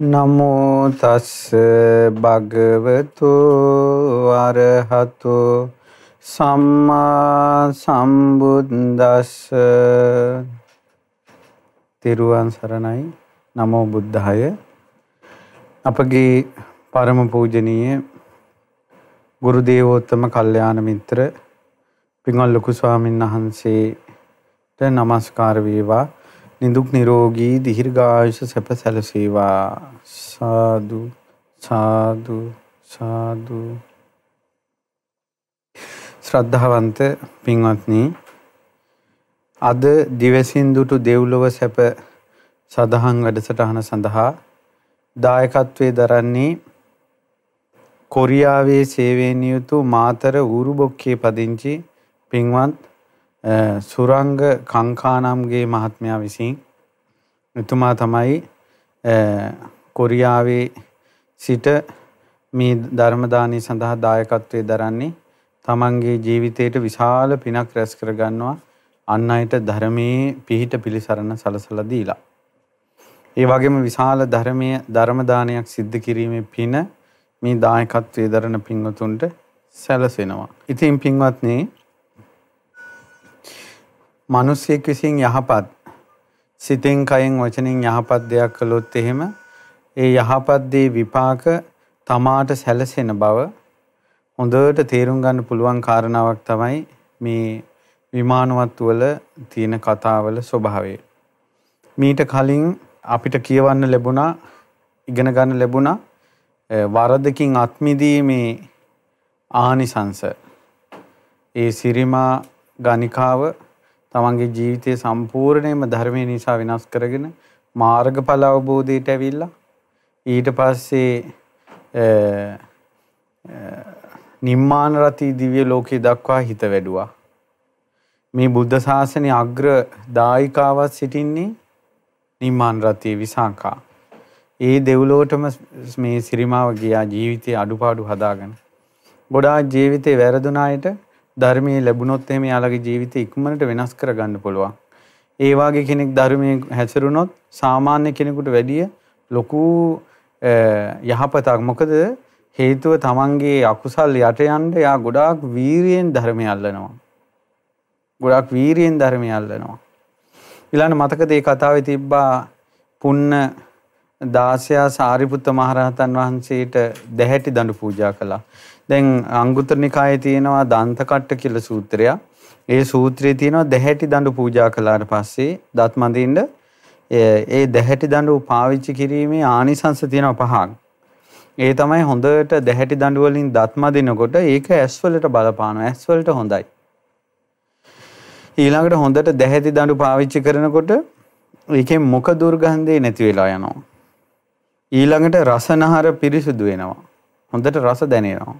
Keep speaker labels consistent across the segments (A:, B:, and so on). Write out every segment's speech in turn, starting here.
A: නමෝ තස්ස භගවතු අරහතු සම්මා සම්බුද්දස්ස. තිරුවන් සරණයි. නමෝ බුද්ධාය. අපගේ පරම පූජනීය ගුරු දේවෝත්තම කල්යාණ මිත්‍ර පින්වත් ලොකු ස්වාමීන් වහන්සේට নমස්කාර වේවා. නිදුක් නිරෝගී දීර්ඝායුෂ සැප සැලසේවා. සාදු සාදු සාදු. ශ්‍රද්ධාවන්ත පින්වත්නි අද දිවසින් දුටු දෙව්ලොව සැප සදහන් වැඩසටහන සඳහා දායකත්වයේ දරන්නේ කොරියාවේ සේවයෙන් යුතු මාතර ඌරුබොක්කේ පදිංචි පින්වත් සුරංග කංකානම්ගේ මහත්මයා විසින් එතුමා තමයි කොරියාවේ සිට මේ ධර්මදානය සඳහා දායකත්වයේ දරන්නේ තමන්ගේ ජීවිතයට විශාල පිනක් රැස් කරගන්නවා අන් අයට ධර්මයේ පිහිට පිළිසරණ සලසලා දීලා. ඒ වගේම විශාල ධර්මයේ ධර්මදානයක් සිද්ධ කිරීමේ පින මේ දායකත්වයේ දරන පින්වතුන්ට සැලසෙනවා. ඉතින් පින්වත්නි මිනිස්සෙක් විසින් යහපත් සිතෙන් කයෙන් වචනෙන් යහපත් දෙයක් කළොත් එහෙම ඒ යහපත් දේ විපාක තමාට සැලසෙන බව හොඳට තේරුම් ගන්න පුළුවන් කාරණාවක් තමයි මේ විමානවත් වල තියෙන කතාවල ස්වභාවය. මීට කලින් අපිට කියවන්න ලැබුණා ඉගෙන ගන්න ලැබුණා වරදකින් අත්මිදීමේ ආනිසංස. ඒ සිරිමා ගණිකාව තමන්ගේ ජීවිතය සම්පූර්ණයෙන්ම ධර්මය නිසා වෙනස් කරගෙන මාර්ගඵල අවබෝධයට ඇවිල්ලා ඊට පස්සේ නිම්මාන රති දිව්‍ය ලෝකේ දක්වා හිත වැඩුවා. මේ බුද්ධ ශාසනයේ අග්‍ර දායිකාවක් සිටින්නේ නිම්මාන රතියේ විසාකා. ඒ දෙව්ලොවටම මේ සිරිමාව ගියා ජීවිතේ අඩුපාඩු හදාගෙන. ගොඩාක් ජීවිතේ වැරදුනායට ධර්මයේ ලැබුණොත් එහෙම යාළගේ ජීවිතය ඉක්මනට වෙනස් කරගන්න පුළුවන්. ඒ වගේ කෙනෙක් ධර්මයේ හැසිරුණොත් සාමාන්‍ය කෙනෙකුට වැඩිය ලොකු යහපතක්. මොකද හේතුව තමන්ගේ අකුසල් යට යන්න යා ගොඩාක් වීරියෙන් ධර්මය අල්ලනවා. ගොඩාක් වීරියෙන් ධර්මය අල්ලනවා. ඊළඟ මතකද ඒ කතාවේ තිබ්බා පුන්න දාසයා සාරිපුත්ත මහරහතන් වහන්සේට දැහැටි දඬු පූජා කළා. දැන් අංගුත්තර නිකායේ තියෙනවා දන්තකට්ට කියලා සූත්‍රයක්. ඒ සූත්‍රයේ තියෙනවා දැහැටි දඬු පූජා කළාට පස්සේ දත් මදින්න ඒ දැහැටි දඬු පාවිච්චි කිරීමේ ආනිසංස තියෙනවා පහක්. ඒ තමයි හොඳට දැහැටි දඬු වලින් දත් මදිනකොට ඒක ඇස් වලට බලපානවා. ඇස් වලට හොඳයි. ඊළඟට හොඳට දැහැටි දඬු පාවිච්චි කරනකොට ඒකෙන් මුඛ දුර්ගන්ධය නැති වෙලා යනවා. ඊළඟට රසනහර පිරිසුදු වෙනවා. හොඳට රස දැනෙනවා.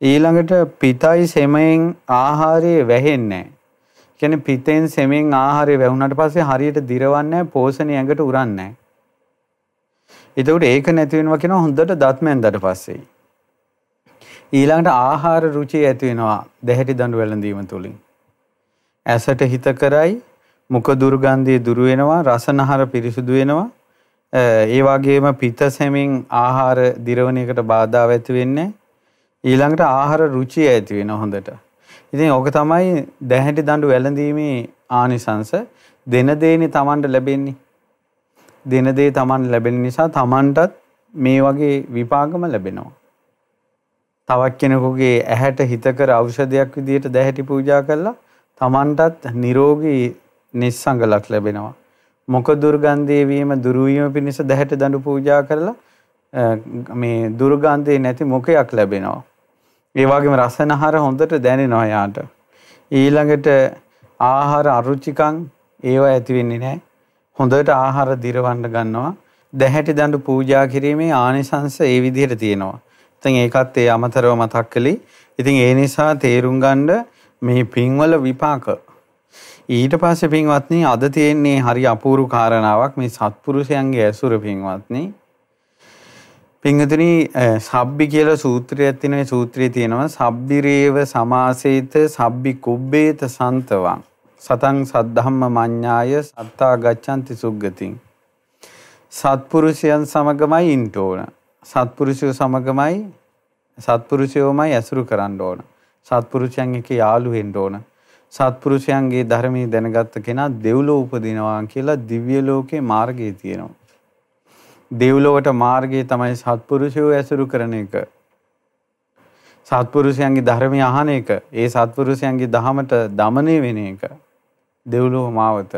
A: ඊළඟට පිතයි සෙමෙන් ආහාරය වැහෙන්නේ නැහැ. කියන්නේ පිතෙන් සෙමෙන් ආහාරය වැහුණාට පස්සේ හරියට දිරවන්නේ නැහැ, පෝෂණය ඇඟට උරන්නේ නැහැ. එතකොට ඒක නැති වෙනවා කියනවා හොඳට දත් මැන්දට පස්සේ. ඊළඟට ආහාර රුචිය ඇති වෙනවා දැහැටි දඬු වැළඳීම තුලින්. ඇසට හිත කරයි මුඛ දුර්ගන්ධය දුරු වෙනවා රසනහර පිරිසුදු වෙනවා ඒ වගේම පිත සෙමින් ආහාර දිරවන එකට බාධා ඇති වෙන්නේ ඊළඟට ආහාර රුචිය ඇති වෙන හොඳට. ඉතින් ඕක තමයි දැහැටි දඬු වැළඳීමේ ආනිසංස දෙන දේනේ Tamanට ලැබෙන්නේ. දෙන දේ Taman ලැබෙන නිසා Tamanටත් මේ වගේ විපාකම ලැබෙනවා. තවත් කෙනෙකුගේ ඇහැට හිතකර ඖෂධයක් විදිහට දැහැටි පූජා කළා Tamanටත් නිරෝගී නිස්සංගලක් ලැබෙනවා. මොක දුර්ගන්ධයේ වීම දුරු වීම පිණිස දැහැට දඬු පූජා කරලා මේ දුර්ගන්ධේ නැති මොකයක් ලැබෙනවා. ඒ වගේම රසනහර හොඳට දැනෙනවා යාට. ඊළඟට ආහාර අරුචිකං ඒව ඇති වෙන්නේ නැහැ. හොඳට ආහාර දිරවන්න ගන්නවා. දැහැටි දඬු පූජා කිරීමේ ආනිසංස ඒ විදිහට තියෙනවා. ඉතින් ඒකත් ඒ අමතරව මතක් කළේ. ඉතින් ඒ නිසා තේරුම් ගන්න මේ පින්වල විපාක. ඊට පස්සේ පින්වත්නි අද තියෙන්නේ හරි අපූර්ව කාරණාවක් මේ සත්පුරුෂයන්ගේ ඇසුර පින්වත්නි. පිංහතුනි සබ්බි කියලා සූත්‍රයක් තියෙනවා. ඒ සූත්‍රයේ තියෙනවා සබ්බිරේව සමාසේත සබ්බි කුබ්බේත සන්තවං. සතං සද්ධම්ම මඤ්ඤාය සත්තා ගච්ඡanti සුග්ගතින්. සත්පුරුෂයන් සමගමයි ඉන්න ඕන. සත්පුරුෂයෝ සමගමයි සත්පුරුෂයෝමයි ඇසුරු කරන්න ඕන. සත්පුරුෂයන් එක්ක යාළු වෙන්න ඕන. සත්පුරුෂයන්ගේ ධර්මයේ දැනගත්ත කෙනා දෙව්ලෝ උපදිනවා කියලා දිව්‍ය ලෝකේ මාර්ගය තියෙනවා. දෙව්ලොවට මාර්ගයේ තමයි සත්පුරුෂයෝ ඇසුරු කරන එක. සත්පුරුෂයන්ගේ ධර්මය අහන එක, ඒ සත්පුරුෂයන්ගේ දහමට দমনය වෙන එක. දෙව්ලොව මාවත.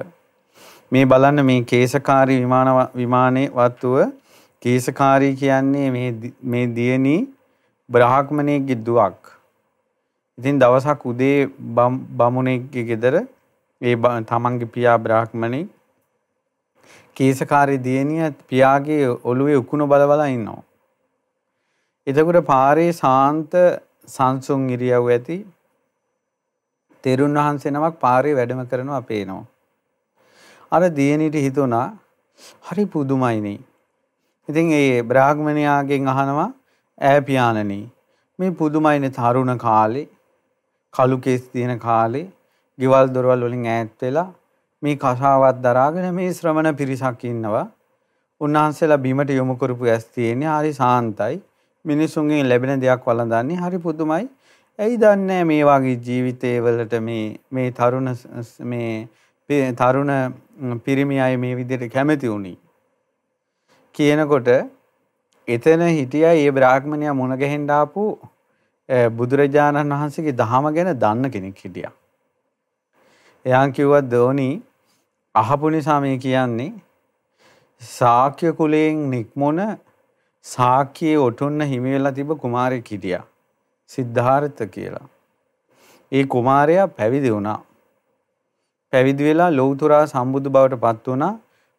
A: මේ බලන්න මේ කේසකාරී විමාන විමානයේ වත්තුව කේසකාරී කියන්නේ මේ මේ දියණි බ්‍රාහ්මණයෙක්ගේ දුවක්. ඉතින් දවසක් උදේ බමුණෙක්ගේ ගෙදර ඒ තමන්ගේ පියා බ්‍රාහ්මණෙක් කේසකාරී දියණිය පියාගේ ඔළුවේ උකුණ බල බල ඉන්නවා. එතකොට පාරේ සාන්ත සංසුන් ඉරියව් ඇති තෙරුන් වහන්සේ නමක් පාරේ වැඩම කරනවා පේනවා. අර දියණියට හිතුණා හරි පුදුමයිනේ. ඉතින් ඒ බ්‍රාහ්මණයාගෙන් අහනවා ඈ පියාණනි මේ පුදුමයිනේ තරුණ කාලේ කළු කේස් තියෙන කාලේ ගෙවල් දොරවල් වලින් ඈත් වෙලා මේ කසාවත් දරාගෙන මේ ශ්‍රමණ පිරිසක් ඉන්නවා. උන්වහන්සේලා බිමට යොමු කරපු ඇස් තියෙන්නේ හරි සාන්තයි. මිනිසුන්ගෙන් ලැබෙන දෙයක් වළඳන්නේ හරි පුදුමයි. ඇයි දන්නේ මේ වගේ ජීවිතේ වලට මේ මේ තරුණ මේ තරුණ පිරිමි අය මේ විදිහට කැමති වුණි. කියනකොට එතන හිටියා ඒ බ්‍රාහ්මණයා මුණ ගැහෙන්න ආපු බුදුරජාණන් වහන්සේගේ දහම ගැන දන්න කෙනෙක් හිටියා. එයා කිව්වා ධෝනි අහපු නිසා මේ කියන්නේ ශාක්‍ය කුලයෙන් නික්මුණ ශාක්‍යයේ ඔටුන්න හිමි වෙලා තිබ්බ කුමාරයෙක් හිටියා. සිද්ධාර්ථ කියලා. ඒ කුමාරයා පැවිදි වුණා. පැවිදි වෙලා ලෞතුරා සම්බුදු බවට පත් වුණා.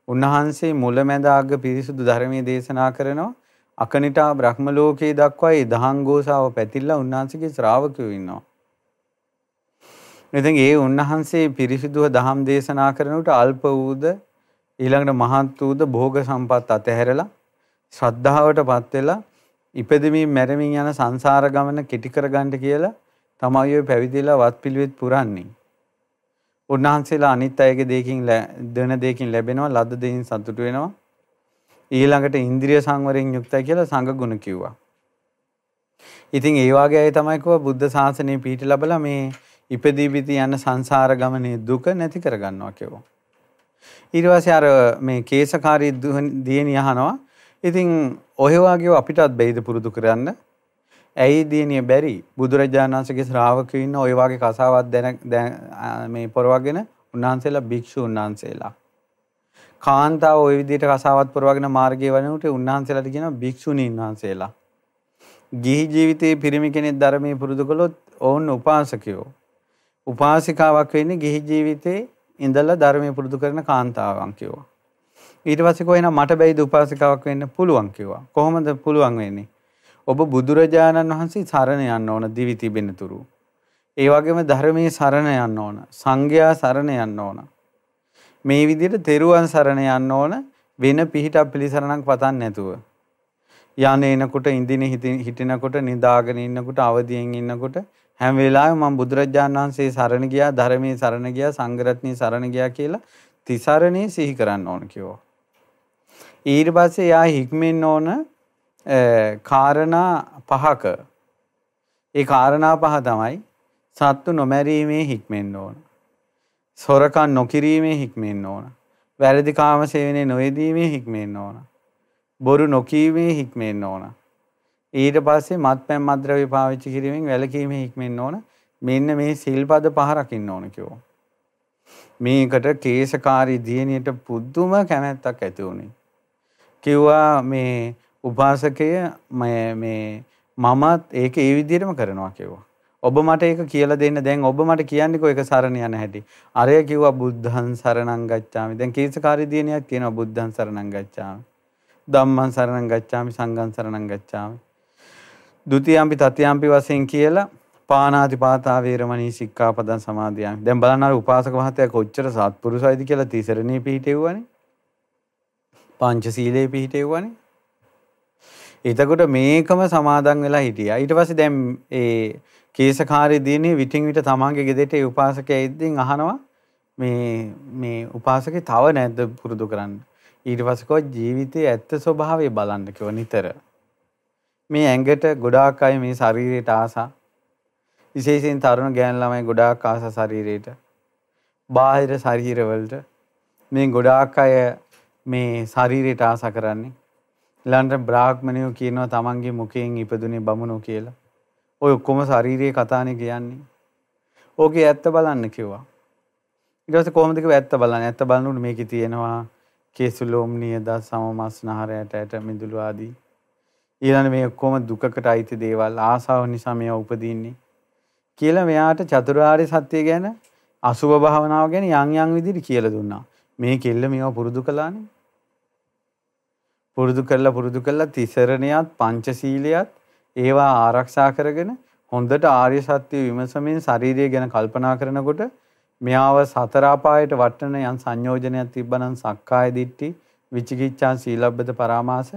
A: උන්වහන්සේ මුලැමැද අග පිරිසුදු ධර්මයේ දේශනා කරනවා. අකනිටා බ්‍රහ්ම ලෝකයේ දක්වා ඒ දහං ගෝසාව පැතිරලා උන්වහන්සේගේ ශ්‍රාවකයෝ ඉන්නවා. ඉතින් ඒ උන්වහන්සේ පිරිසිදුව දහම් දේශනා කරනකොට අල්ප වූද ඊළඟට මහත් වූද භෝග සම්පත් අතහැරලා ශ්‍රද්ධාවටපත් වෙලා ඉපදෙමින් මැරෙමින් යන සංසාර ගමන කෙටි කරගන්න කියලා තමයි ඔය පැවිදිලා වත් පිළිවෙත් පුරන්නේ. උන්වහන්සේලා අනිත් අයගේ දෙයකින් දෙන දෙයකින් ලැබෙනවා ලද්ද දෙයින් සතුටු වෙනවා. ඊළඟට ඉන්ද්‍රිය සංවරයෙන් යුක්තයි කියලා සංඝ ගුණ කිව්වා. ඉතින් ඒ වගේ අය තමයි කව බුද්ධ ශාසනය පිහිට ලැබලා මේ ඉපදී පිටි යන සංසාර ගමනේ දුක නැති කරගන්නවා කියවෝ. ඊට පස්සේ අර මේ කේසකාරී දියණිය අහනවා. ඉතින් ඔය වගේ අපිටත් බැයිද පුරුදු කරන්න? ඇයි දියණිය බැරි? බුදුරජාණන් වහන්සේගේ ශ්‍රාවකයෝ ඉන්න ඔය වගේ කසාවක් දැන මේ පොරවගෙන උන්වහන්සේලා භික්ෂුන් වහන්සේලා. කාන්තාව ওই විදිහට කසාවත් පොරවගෙන මාර්ගයේ වනකොට උන්වහන්සේලාට කියනවා භික්ෂුණීන් වහන්සේලා. ගිහි ජීවිතයේ පිරිමි කෙනෙක් ධර්මයේ පුරුදු කළොත් ඔවුන් උපාසකයෝ. උපාසිකාවක් වෙන්නේ ගිහි ජීවිතේ ඉඳලා ධර්මයේ පුරුදු කරන කාන්තාවන් කිව්වා. ඊට පස්සේ කොහෙනම් මට බැයිද උපාසිකාවක් වෙන්න පුළුවන් කිව්වා. කොහොමද පුළුවන් වෙන්නේ? ඔබ බුදුරජාණන් වහන්සේ සරණ යන්න ඕන දිවි තිබෙන තුරු. ඒ වගේම ධර්මයේ සරණ යන්න ඕන. සංඝයා සරණ යන්න ඕන. මේ විදිහට තෙරුවන් සරණ යන්න ඕන වෙන පිහිටක් පිළිසරණක් පතන්න නැතුව. යන්නේ එනකොට ඉඳින හිටිනකොට නිදාගෙන ඉන්නකොට අවදියෙන් ඉන්නකොට හැම වෙලාවෙම මම බුදුරජාණන් වහන්සේ සරණ ගියා ධර්මයේ සරණ ගියා සංඝරත්නයේ සරණ ගියා කියලා තිසරණේ සිහි කරන්න ඕන කිව්වා. ඊට පස්සේ යා හික්මෙන්න ඕන කාරණා පහක. ඒ කාරණා පහ තමයි සත්තු නොමැරීමේ හික්මෙන්න ඕන. සොරකම් නොකිරීමේ හික්මෙන්න ඕන. වැරදි කාම සේවනයේ නොයෙදීමේ හික්මෙන්න ඕන. බොරු නොකීමේ හික්මෙන්න ඕන. ඊට පස්සේ මත්පැන් මද්ද්‍රව්‍ය පාවිච්චි කිරීමෙන් වැළකීමේ හික්මෙන්න ඕන. මෙන්න මේ සිල්පද පහ රකින්න ඕන කිව්වා. මේකට කේශකාරී දියණියට පුදුම කැමැත්තක් ඇති වුණේ. කිව්වා මේ උපාසකය මේ මමත් ඒක ඒ විදිහටම කරනවා කිව්වා. ඔබ මට ඒක කියලා දෙන්න දැන් ඔබ මට කියන්නේකෝ ඒක සරණ යන හැටි. අරය කිව්වා බුද්ධං සරණං ගච්ඡාමි. දැන් කේශකාරී දියණියක් කියනවා බුද්ධං සරණං ගච්ඡාමි. ධම්මං සරණං ගච්ඡාමි සංඝං සරණං ගච්ඡාමි. දුතියම්පි තතියම්පි වශයෙන් කියලා පානාති පාතා වේරමණී සික්ඛාපදං සමාදියාමි. දැන් බලන්න අර උපාසක මහත්තයා කොච්චර සත්පුරුසයිද කියලා තිසරණේ පිහිටෙව්වනේ. පංචශීලයේ පිහිටෙව්වනේ. එතකොට මේකම සමාදන් වෙලා හිටියා. ඊට පස්සේ දැන් ඒ කේසකාරී දිනේ විටින් විට තමාගේ ගෙදරට ඒ උපාසකයා ඉදදී අහනවා මේ මේ උපාසකේ තව නැද්ද පුරුදු කරන්න. ඊට පස්සේ ජීවිතයේ ඇත්ත ස්වභාවය බලන්න කිව්ව නිතර. මේ ඇඟට ගොඩාක් අය මේ ශරීරයට ආසා. විශේෂයෙන් තරුණ ගෑන් ළමයි ගොඩාක් ආසා ශරීරයට. බාහිර ශරීරවලට මේ ගොඩාක් අය මේ ශරීරයට ආසා කරන්නේ. ඊළඟට බ්‍රාහ්මණයෝ කියනවා තමන්ගේ මුඛයෙන් ඉපදුනේ බමුණෝ කියලා. ඔය ඔක්කොම ශාරීරියේ කතානේ කියන්නේ. ඕකේ ඇත්ත බලන්න කිව්වා. ඊට පස්සේ කොහොමද කිව්වා ඇත්ත බලන්න. ඇත්ත බලනකොට මේකේ තියෙනවා කේසුලෝම්නිය දස් සමමස්නහර ඇට ඇට මිදුළු ආදී. ඊළඟ මේ ඔක්කොම දුකකට අයිති දේවල් ආසාව නිසා මේවා උපදින්නේ. කියලා මෙයාට චතුරාර්ය සත්‍ය ගැන අසුභ භාවනාව ගැන යම් යම් විදිහට කියලා දුන්නා. මේ කෙල්ල මේවා පුරුදු කළානේ. පුරුදු කරලා පුරුදු කරලා තිසරණියත් පංචශීලයත් ඒවා ආරක්ෂා කරගෙන හොඳට ආර්ය සත්‍ය විමසමින් ශාරීරිය ගැන කල්පනා කරනකොට මෙයාව සතර අපායට වටන යම් සංයෝජනයක් තිබ්බනම් සක්කාය දිට්ඨි විචිකිච්ඡා සීලබ්බත පරාමාස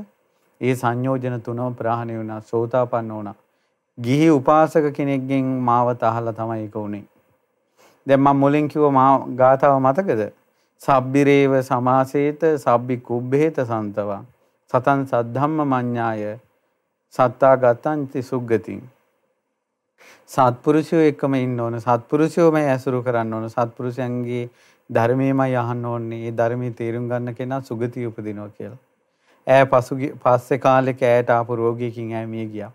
A: ඒ සංයෝජන තුනම ප්‍රහාණය වුණා සෝතාපන්න වුණා. ගිහි උපාසක කෙනෙක්ගෙන් මාවත අහලා තමයි ඒක උනේ දැන් මම මුලින් කිව්ව මා ගාතාව මතකද? සබ්බිරේව සමාසේත සබ්බි කුබ්බේත සන්තවා. සතන් සද්ධම්ම මඤ්ඤාය. සත්තා ගතන්ති සුග්ගතින්. සත්පුරුෂයෝ එක්කම ඉන්න ඕන. සත්පුරුෂයෝම ඇසුරු කරන්න ඕන. සත්පුරුෂයන්ගේ ධර්මයමයි අහන්න ඕනේ. ඒ ධර්මයේ තේරුම් ගන්න කෙනා සුගතිය උපදිනවා කියලා. ඈ පසුගිය පස්සේ කාලෙක ඈට ආපු රෝගියකින් ඈ මිය ගියා.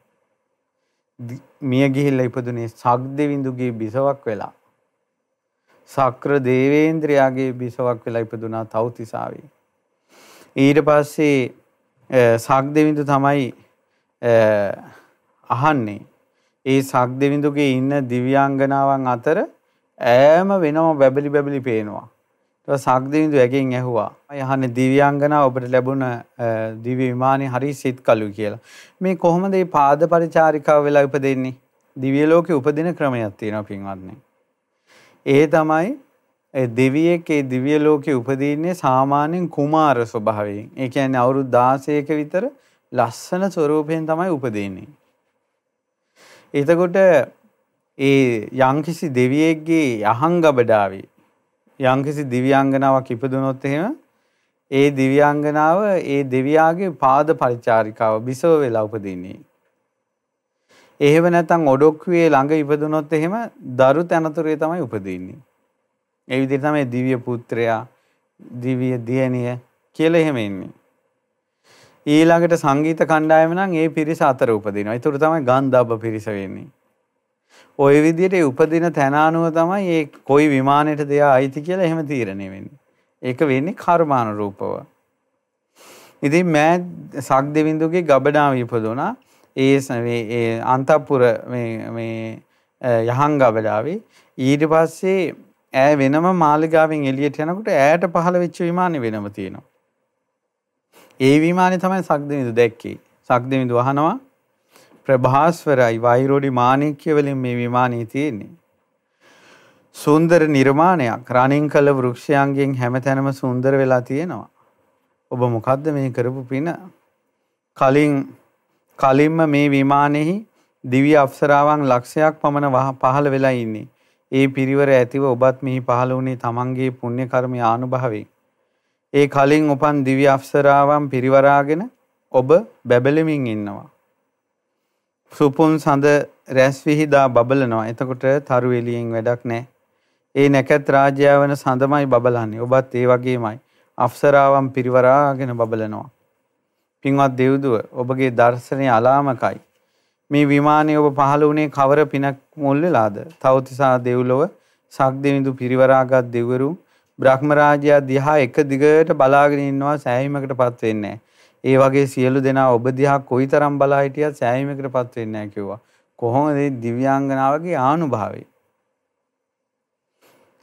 A: මිය ගිහිල්ලා ඉපදුනේ සග්දෙවිඳුගේ බිසවක් වෙලා. සක්‍ර දේවේන්ද්‍රයාගේ බිසවක් වෙලා ඉපදුනා තව්තිසාවේ. ඊට පස්සේ සක්දෙවිඳු තමයි අහන්නේ. ඒ සක්දෙවිඳුගේ ඉන්න දිව්‍යාංගනාවන් අතර ඈම වෙනම බැබලි බැබලි පේනවා. ඊට සක්දෙවිඳු ඇගෙන් ඇහුවා. "අයහන්නේ දිව්‍යාංගනාව ඔබට ලැබුණ දිව්‍ය විමානේ හරි සිත් කළු කියලා." මේ කොහොමද මේ පාද පරිචාරිකාව වෙලා උපදින්නේ? දිව්‍ය ලෝකේ උපදින ක්‍රමයක් තියෙනවා පින්වත්නි. ඒ තමයි දෙවියෙක් ඒ දිව්‍ය ලෝකේ උපදින්නේ සාමාන්‍යයෙන් කුමාර ස්වභාවයෙන්. ඒ කියන්නේ අවුරුදු 16ක විතර ලස්සන ස්වරූපයෙන් තමයි උපදින්නේ. එතකොට ඒ යම්කිසි දෙවියෙක්ගේ යහංගබඩාවේ යම්කිසි දිව්‍යාංගනාවක් ඉපදුනොත් එහෙම ඒ දිව්‍යාංගනාව ඒ දෙවියාගේ පාද පරිචාරිකාව බිසව වෙලා උපදින්නේ. එහෙම නැත්නම් ඔඩොක්කුවේ ළඟ ඉපදුනොත් එහෙම දරු තනතුරේ තමයි උපදින්නේ. ඒ විදිහට තමයි දිව්‍ය පුත්‍රයා දිව්‍ය දියණිය කියලා එහෙම ඉන්නේ. ඊළඟට සංගීත කණ්ඩායම නම් ඒ පිරිස අතර උපදිනවා. ඒතර තමයි ගන්ධබ්බ පිරිස වෙන්නේ. ওই විදිහට උපදින තැන අනුව තමයි ඒ කොයි විමානයට දෙයා අයිති කියලා එහෙම තීරණය වෙන්නේ. ඒක වෙන්නේ කර්මානුරූපව. ඉතින් මෑ සක් දෙවිඳුගේ ගබඩාව ඉපදුනා. ඒ ඒ අන්තපුර මේ මේ යහන් ගබඩාවේ ඊට පස්සේ ඈ වෙනම මාලිගාවෙන් එළියට යනකොට ඈට පහළ වෙච්ච විමානේ වෙනම තියෙනවා. ඒ විමානේ තමයි සක්දෙවිඳු දැක්කේ. සක්දෙවිඳු අහනවා ප්‍රභාස්වරයි වෛරෝඩි මාණික්‍ය වලින් මේ විමානේ තියෙන්නේ. සුන්දර නිර්මාණයක් රණින් කළ වෘක්ෂයන්ගෙන් හැමතැනම සුන්දර වෙලා තියෙනවා. ඔබ මොකද්ද මේ කරපු පින? කලින් කලින්ම මේ විමානයේහි දිව්‍ය අප්සරාවන් ලක්ෂයක් පමණ පහළ වෙලා ඉන්නේ. ඒ පිරිවර ඇතිව ඔබත් මෙහි පහළ වුණේ තමන්ගේ පුණ්‍ය කර්මය ආනුභාවයෙන්. ඒ කලින් උපන් දිව්‍ය අප්සරාවන් පිරිවරාගෙන ඔබ බැබලෙමින් ඉන්නවා. සුපුන් සඳ රැස් විහිදා බබලනවා. එතකොට තරු එළියෙන් වැඩක් නැහැ. ඒ නැකත් රාජ්‍යය වන සඳමයි බබලන්නේ. ඔබත් ඒ වගේමයි. අප්සරාවන් පිරිවරාගෙන බබලනවා. පින්වත් දෙව්දුව ඔබගේ දර්ශනය අලාමකයි. මේ විමානයේ ඔබ පහළ වුණේ කවර පිනක් මුල් වෙලාද? තවතිසා දෙව්ලොව සක්දෙවිඳු පිරිවරාගත් දෙවරු බ්‍රහ්ම රාජයා දිහා එක දිගට බලාගෙන ඉන්නවා සෑහීමකටපත් වෙන්නේ ඒ වගේ සියලු දෙනා ඔබ දිහා කොයිතරම් බලා හිටියත් සෑහීමකටපත් වෙන්නේ නැහැ කිව්වා. කොහොමද මේ දිව්‍යාංගනාවගේ ආනුභාවය?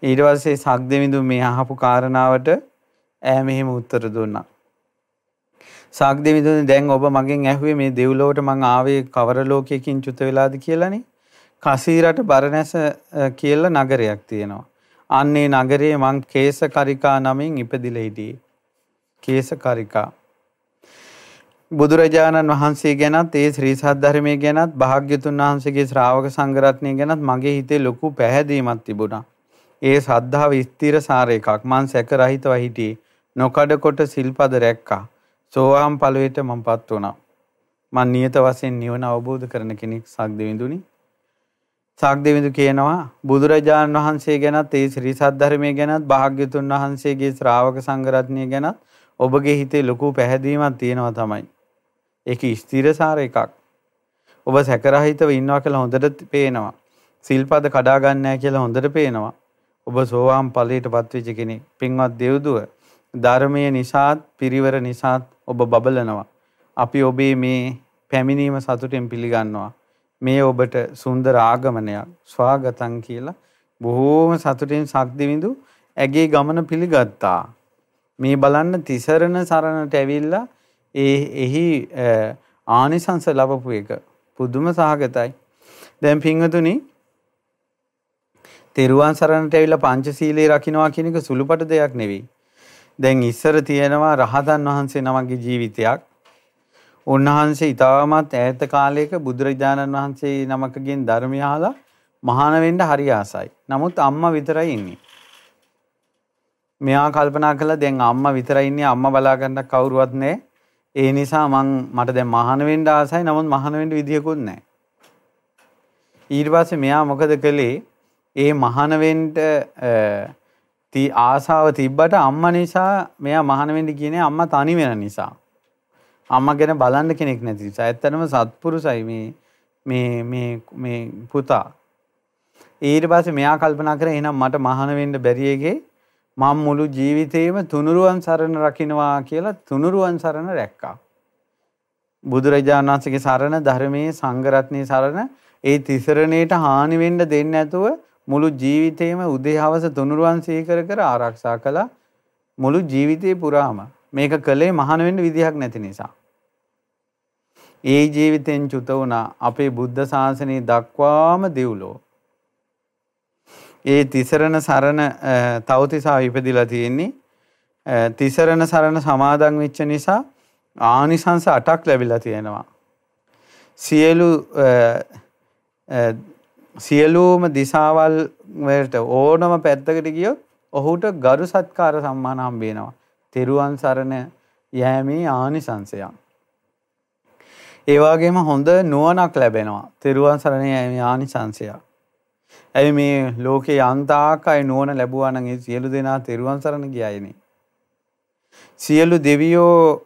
A: ඊට පස්සේ සක්දෙවිඳු මේ අහපු කාරණාවට ඈ මෙහෙම උත්තර දුන්නා. සාග්දෙවිඳුනි දැන් ඔබ මගෙන් ඇහුවේ මේ දෙව්ලොවට මං ආවේ කවර ලෝකයකින් චුත වෙලාද කියලානේ. කසීරට බරණැස කියලා නගරයක් තියෙනවා. අන්නේ නගරයේ මං කේසකරිකා නමින් ඉපදිලා හිටියේ. කේසකරිකා. බුදුරජාණන් වහන්සේ ගැනත් ඒ ශ්‍රී සද්ධර්මයේ ගැනත් භාග්‍යතුන් වහන්සේගේ ශ්‍රාවක සංඝරත්නය ගැනත් මගේ හිතේ ලොකු පැහැදීමක් තිබුණා. ඒ සද්ධාව ස්ථිර සාර එකක්. මං සැක රහිතව හිටියේ. නොකඩකොට සිල්පද රැක්කා. සෝවාන් ඵලයට මමපත් වුණා. මං නියත වශයෙන් නිවන අවබෝධ කරන කෙනෙක් සක්දෙවිඳුනි. සක්දෙවිඳු කියනවා බුදුරජාණන් වහන්සේ ගැනත් ඒ ශ්‍රී සද්ධර්මයේ ගැනත් භාග්‍යතුන් වහන්සේගේ ශ්‍රාවක සංඝරත්නය ගැනත් ඔබගේ හිතේ ලොකු පැහැදීමක් තියෙනවා තමයි. ඒක ස්ථිරසාර එකක්. ඔබ සැකරහිතව ඉන්නවා කියලා හොඳට පේනවා. සිල්පද කඩා ගන්න නැහැ කියලා හොඳට පේනවා. ඔබ සෝවාන් ඵලයට පත්වෙච්ච කෙනෙක්. පින්වත් දෙව්දුව ධර්මයේ නිසාත් පිරිවර නිසාත් ඔබ බබලනවා. අපි ඔබේ මේ පැමිණීම සතුටෙන් පිළිගන්නවා. මේ ඔබට සුන්දර ආගමනයක් ස්වාගතං කියලා බොහෝම සතුටින් සක්දිවිඳු ඇගේ ගමන පිළිගත්තා. මේ බලන්න තිසරණ සරණට ඇවිල්ලා ඒ එහි ආනිසංස ලබපු එක පුදුම සහගතයි. දැන් පින්වතුනි තෙරුවන් සරණට ඇවිල්ලා පංචශීලයේ රකින්නවා කියන එක සුළුපට දෙයක් නෙවෙයි. දැන් ඉස්සර තියෙනවා රහතන් වහන්සේ නමගේ ජීවිතයක්. උන්වහන්සේ ඊටමත් ඈත කාලයක බුදුරජාණන් වහන්සේ නමකගෙන් ධර්මය අහලා මහාන වෙන්න හරි ආසයි. නමුත් අම්මා විතරයි ඉන්නේ. මෙයා කල්පනා කළා දැන් අම්මා විතරයි ඉන්නේ අම්මා බලා ගන්න කවුරුවත් නැහැ. ඒ නිසා මං මට දැන් මහාන වෙන්න ආසයි. නමුත් මහාන වෙන්න විදියකුත් නැහැ. ඊට පස්සේ මෙයා මොකද කළේ? ඒ මහාන වෙන්න ති ආසාව තිබ්බට අම්මා නිසා මෙයා මහාන වෙන්න කියන්නේ අම්මා තනි වෙන නිසා. අම්මා ගැන බලන්න කෙනෙක් නැති නිසා. ඇත්තටම සත්පුරුසයි මේ මේ මේ මේ පුතා. ඊට පස්සේ මෙයා කල්පනා කරා එහෙනම් මට මහාන වෙන්න බැරි එකේ මම මුළු ජීවිතේම තුනුරුවන් සරණ රකින්නවා කියලා තුනුරුවන් සරණ රැක්කා. බුදුරජාණන් වහන්සේගේ සරණ ධර්මයේ සංඝරත්නයේ සරණ ඒ තිසරණේට හානි වෙන්න දෙන්නේ නැතුව මුළු ජීවිතේම උදේ හවස තුනුරුවන් සීකර කර ආරක්ෂා කළා මුළු ජීවිතේ පුරාම මේක කළේ මහාන වෙන්න විදිහක් නැති නිසා. ඒ ජීවිතෙන් චුත වුණා අපේ බුද්ධ ශාසනය දක්වාම දිවුලෝ ඒ තිසරණ සරණ තවතිසා ඉපදිලා තියෙන්නේ. තිසරණ සරණ සමාදන් වෙච්ච නිසා ආනිසංස 8ක් ලැබිලා තියෙනවා. සියලු සියලුම දිසාවල් වලට ඕනම පැත්තකට ගියොත් ඔහුට ගරු සත්කාර සම්මාන හම්බ වෙනවා. තෙරුවන් සරණ යෑමේ ආනිසංසයක්. ඒ වගේම හොඳ නුවණක් ලැබෙනවා. තෙරුවන් සරණ යෑමේ ආනිසංසයක්. ඇයි මේ ලෝකේ යන්තාක් අය නුවණ ලැබුවා නම් ඒ සියලු දෙනා තෙරුවන් සරණ ගියයිනේ. සියලු දෙවියෝ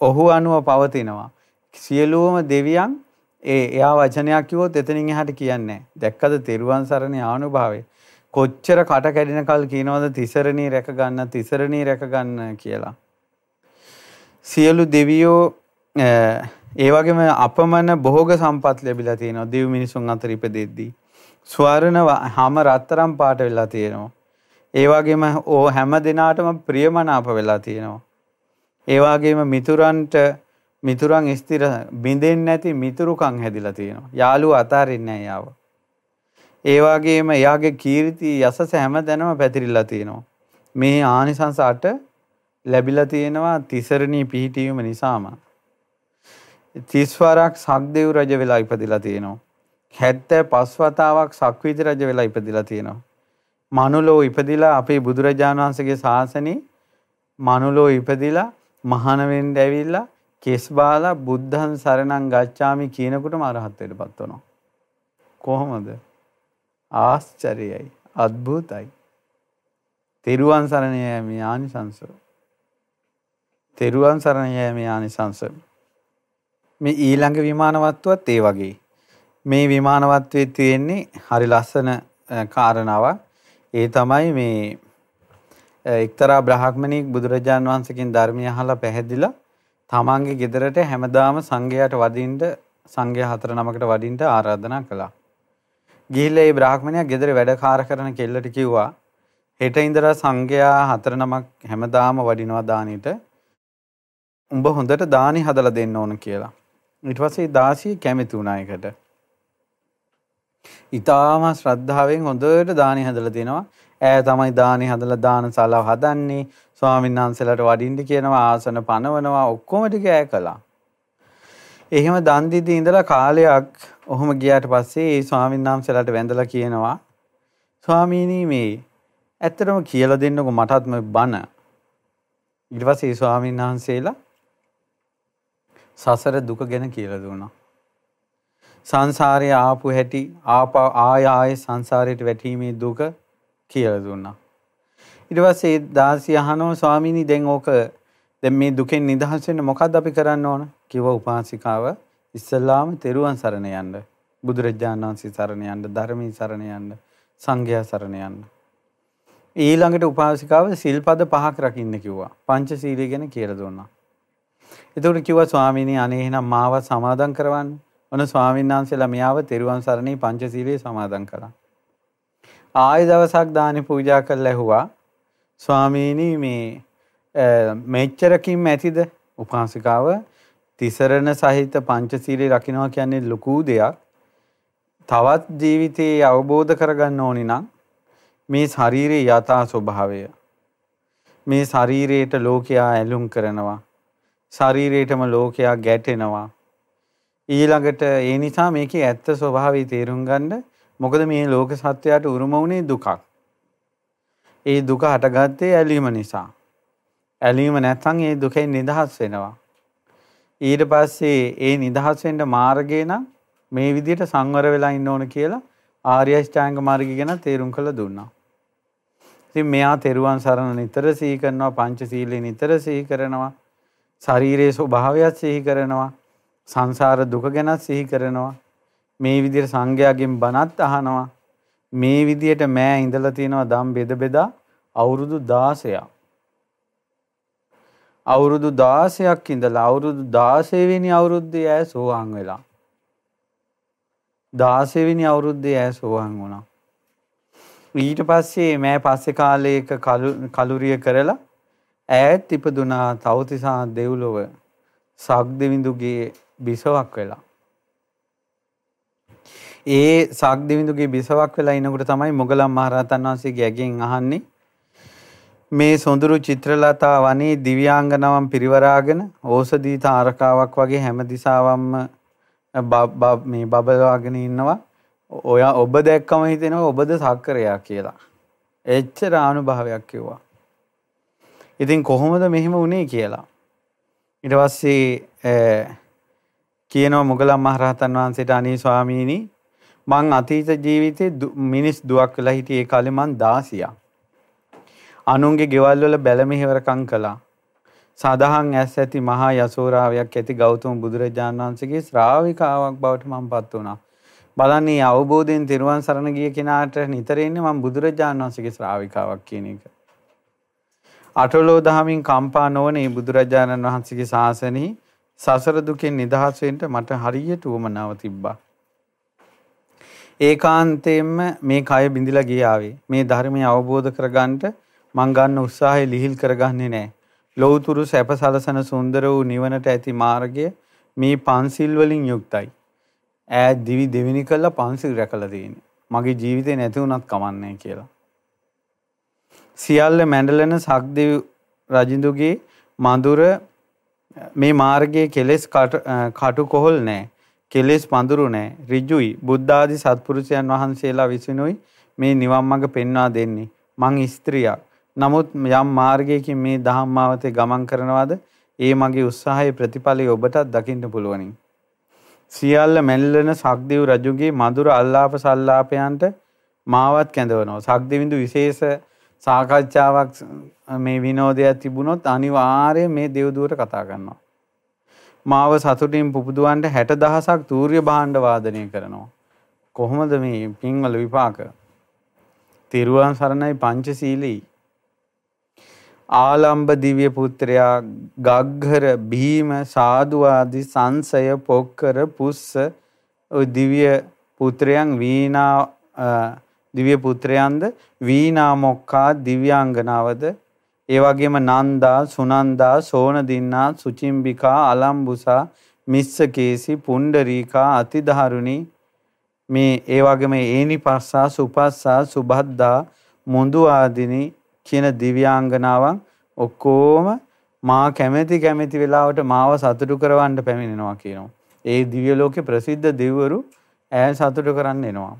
A: ඔහු අනුව පවතිනවා. සියලුම දෙවියන් ඒ එයා වචනයක් කිව්වොත් එතනින් එහාට කියන්නේ දැක්කද තෙරුවන් සරණේ ආනුභාවය. කොච්චර කට කැඩෙන කල් කියනවද තිසරණී රැක ගන්න තිසරණී රැක ගන්න කියලා. සියලු දෙවියෝ ඒ වගේම අපමණ භෝග සම්පත් ලැබිලා තියෙනවා දෙව් මිනිසුන් අතර ඉපදෙද්දී. ස්වර්ණ හැම රත්තරම් පාට වෙලා තියෙනවා. ඒ වගේම ඕ හැම දිනාටම ප්‍රියමනාප වෙලා තියෙනවා. ඒ වගේම මිතුරන්ට මිතුරන් ස්ථිර බින්දෙන්නේ නැති මිතුරුකම් හැදිලා තියෙනවා. යාළුවෝ අතාරින්නේ නැහැ යාව. ඒ වගේම එයාගේ කීර්ති යසස හැමතැනම පැතිරිලා තියෙනවා. මේ ආනිසංස අට ලැබිලා තියෙනවා තිසරණී පිහිටීම නිසාම. 30 වරක් සක්දෙව් රජ වෙලා ඉපදිලා තියෙනවා. 75 වතාවක් සක්විති රජ වෙලා ඉපදිලා තියෙනවා. මනුලෝ ඉපදිලා අපේ බුදුරජාණන් වහන්සේගේ ශාසනේ මනුලෝ ඉපදිලා මහාන වෙන්න ඇවිල්ලා කෙස් බාලා බුද්ධං සරණං ගච්ඡාමි කියනකොටම අරහත් වෙලපත් වෙනවා. කොහොමද? ආශ්චර්යයි, අద్భుතයි. තෙරුවන් සරණ යෑමේ ආනිසංස. තෙරුවන් සරණ යෑමේ ආනිසංස. මේ ඊළඟ විමානවත්වත් ඒ වගේ. මේ විමානවත්වයේ තියෙන්නේ හරි ලස්සන කාරණාවක්. ඒ තමයි මේ එක්තරා බ්‍රාහ්මණෙක් බුදුරජාන් වහන්සේකින් ධර්මය අහලා පැහැදිලා තමන්ගේ ගෙදරට හැමදාම සංඝයාට වදින්න සංඝයා හතර නමකට වදින්න ආරාධනා කළා. ගිහිල්ලා ඒ බ්‍රාහ්මණයා ගෙදර වැඩකාර කරන කෙල්ලට කිව්වා හෙට ඉඳලා සංඝයා හතර නමක් හැමදාම වඩිනවා දානෙට. උඹ හොඳට දානි හදලා දෙන්න ඕන කියලා. ඊට පස්සේ දාසිය කැමති වුණා ඒකට. ඊටාම ශ්‍රද්ධාවෙන් හොඳට දානි හදලා තිනවා. ඈ තමයි දානි හදලා දානශාලාව හදන්නේ. ස්වාමීන් වහන්සේලාට වඩින්න කියනවා ආසන පනවනවා ඔක්කොම ටික ඈ කළා. එහෙම දන් දීදී ඉඳලා කාලයක් ඔහොම ගියාට පස්සේ ඒ ස්වාමීන් වහන්සේලාට වැඳලා කියනවා ස්වාමීනි මේ ඇත්තටම කියලා දෙන්නකො මටත් මේ බන ඊට පස්සේ ඒ ස්වාමීන් වහන්සේලා සසර දුක ගැන කියලා දුන්නා. සංසාරයේ ආපු හැටි ආප ආය ආය සංසාරයට වැටීමේ දුක කියලා දුන්නා. ඊට පස්සේ දාසිය අහනවා ස්වාමීනි දැන් ඕක දැන් මේ දුකෙන් නිදහස් වෙන්න මොකද්ද අපි කරන්න ඕන? කිව්ව උපාසිකාව ඉස්සල්ලාම තෙරුවන් සරණ යන්න. බුදුරජාණන් වහන්සේ සරණ යන්න, ධර්මයේ සරණ යන්න, සංඝයා සරණ යන්න. ඊළඟට උපාසිකාව සිල්පද පහක් රකින්න කිව්වා. පංචශීලය ගැන කියලා දුන්නා. එතකොට කිව්වා ස්වාමීනි අනේ එහෙනම් මාව සමාදන් කරවන්න. ඔන්න ස්වාමීන් වහන්සේලා මෙයාව තෙරුවන් සරණේ පංචශීලයේ සමාදන් කළා. ආයෙ දවසක් දානි පූජා කරලා ඇහුවා ස්වාමීනි මේ මෙච්චරකින් ඇතිද උපාසිකාව තිසරණ සහිත පංචශීලයේ රකින්නවා කියන්නේ ලොකු දෙයක්. තවත් ජීවිතේ අවබෝධ කරගන්න ඕනි නම් මේ ශරීරයේ යථා ස්වභාවය මේ ශරීරයට ලෝකයා ඇලුම් කරනවා ශරීරයටම ලෝකයා ගැටෙනවා ඊළඟට ඒ නිසා මේකේ ඇත්ත ස්වභාවය තේරුම් ගන්න මොකද මේ ලෝක සත්‍යයට උරුම වුණේ දුකක් ඒ දුක හටගත්තේ ඇලීම නිසා ඇලීම නැත්නම් ඒ දුකෙන් නිදහස් වෙනවා. ඊට පස්සේ ඒ නිදහස් වෙන්න මාර්ගය නම් මේ විදිහට සංවර වෙලා ඉන්න ඕන කියලා ආර්ය අෂ්ටාංග මාර්ගය ගැන තේරුම් කළ දුන්නා. ඉතින් මෙයා තෙරුවන් සරණ නිතර සිහි කරනවා පංචශීලයේ නිතර සිහි කරනවා ශරීරයේ ස්වභාවයත් සිහි කරනවා සංසාර දුක ගැනත් සිහි කරනවා. මේ විදිහට සංඝයාගෙන් බණත් අහනවා. මේ විදිහට මෑ ඉඳලා තියෙනවා දම් බෙද බෙදා අවුරුදු 16ක් අවුරුදු 16ක් ඉඳලා අවුරුදු 16 වෙනි අවුරුද්දේ ඈ සෝවාන් වෙලා. 16 වෙනි අවුරුද්දේ ඈ සෝවාන් වුණා. ඊට පස්සේ මෑ පස්සේ කාලයක කලුරිය කරලා ඈත් ඉපදුනා තවතිසා දෙව්ලොව සක්දෙවිඳුගේ බිසවක් වෙලා ඒ සක්දෙවිඳුගේ බිසවක් වෙලා ඉනකොට තමයි මොගලම් මහරහතන් වහන්සේගේ ඇගෙන් අහන්නේ මේ සොඳුරු චිත්‍රලතා වනේ දිව්‍යාංගනාවන් පිරිවරාගෙන ඕසදී තාරකාවක් වගේ හැම දිසාවම්ම මේ බබලවාගෙන ඉන්නවා. ඔය ඔබ දැක්කම හිතෙනවා ඔබද සක්කරයා කියලා. එච්චර අනුභවයක් කිව්වා. ඉතින් කොහොමද මෙහෙම වුණේ කියලා. ඊට පස්සේ කියනවා මුගලන් මහරහතන් වහන්සේට අනේ ස්වාමීනි මං අතීත ජීවිතේ මිනිස් දුවක් වෙලා හිටියේ ඒ කාලේ මං 16ක්. අනුන්ගේ ගෙවල් වල බැල මෙහෙවරකම් කළා. සදහන් ඇස් ඇති මහා යසෝරාවයක් ඇති ගෞතම බුදුරජාණන් වහන්සේගේ ශ්‍රාවිකාවක් බවට මම පත් වුණා. බලන්නේ අවබෝධයෙන් තිරුවන් සරණ ගිය කෙනාට නිතර ඉන්නේ මම බුදුරජාණන් වහන්සේගේ ශ්‍රාවිකාවක් කියන එක. අටලෝ දහමින් කම්පා නොවන මේ බුදුරජාණන් වහන්සේගේ ශාසනයෙහි සසර දුකෙන් නිදහස් වෙන්න මට හරියට උවමනාව තිබ්බා. ඒකාන්තයෙන්ම මේ කය බිඳිලා ගියාවේ. මේ ධර්මය අවබෝධ කරගන්නට මං ගන්න උත්සාහය ලිහිල් කරගන්නේ නැහැ. ලෞතුරු සැප සලසන සුන්දර වූ නිවනට ඇති මාර්ගය මේ පන්සිල් වලින් යුක්තයි. ඈ දිවි දෙවිනි කළා පන්සිල් රැකලා තියෙන්නේ. මගේ ජීවිතේ නැති වුණත් කමන්නේ කියලා. සියල්ල මැඬලන සක්දෙව් රජින්දුගේ මధుර මේ මාර්ගයේ කෙලෙස් කටු කොහොල් නැහැ. කෙලෙස් පඳුරු නැහැ. ඍජුයි. බුද්ධ ආදී සත්පුරුෂයන් වහන්සේලා විසිනුයි මේ නිවන් මඟ පෙන්වා දෙන්නේ. මං ස්ත්‍රියක්. නමුත් යම් මාර්ගයකින් මේ දහම් මාවතේ ගමන් කරනවාද ඒ මගේ උත්සාහයේ ප්‍රතිඵලය ඔබටත් දකින්න පුළුවනි. සියල්ල මෙල්ලන සක්දිව් රජුගේ මధుර අල්ලාප සල්ලාපයන්ට මාවත් කැඳවනවා. සක්දිවිඳු විශේෂ සාකච්ඡාවක් මේ විනෝදයක් තිබුණොත් අනිවාර්යයෙන් මේ දෙව්දුවට කතා කරනවා. මාව සතුටින් පුපුදුවන්ට 60000ක් තූර්ය භාණ්ඩ වාදනය කරනවා. කොහොමද මේ පින්වල විපාක? තිරුවන් සරණයි පංචශීලී ආලම්බ දිව්‍ය පුත්‍රයා ගග්ගර භීම සාදු ආදී සංසය පොක්කර පුස්ස ඔය දිව්‍ය පුත්‍රයන් වීණා දිව්‍ය පුත්‍රයන්ද වීණා මොක්කා දිව්‍යාංගනාවද ඒ වගේම නන්දා සුනන්දා සෝනදින්නා සුචිම්බිකා අලම්බුසා මිස්සකේසි පුණ්ඩරීකා අතිධාරුණී මේ ඒ වගේම ඒනිපස්සා සුපස්සා සුබද්දා මුඳු ආදිනී කියන දිව්‍යාංගනාවන් ඔක්කොම මා කැමැති කැමැති වෙලාවට මාව සතුටු කරවන්න පැමිණෙනවා කියනවා. ඒ දිව්‍ය ලෝකේ ප්‍රසිද්ධ දෙවිවරු ඈ සතුටු කරන්න එනවා.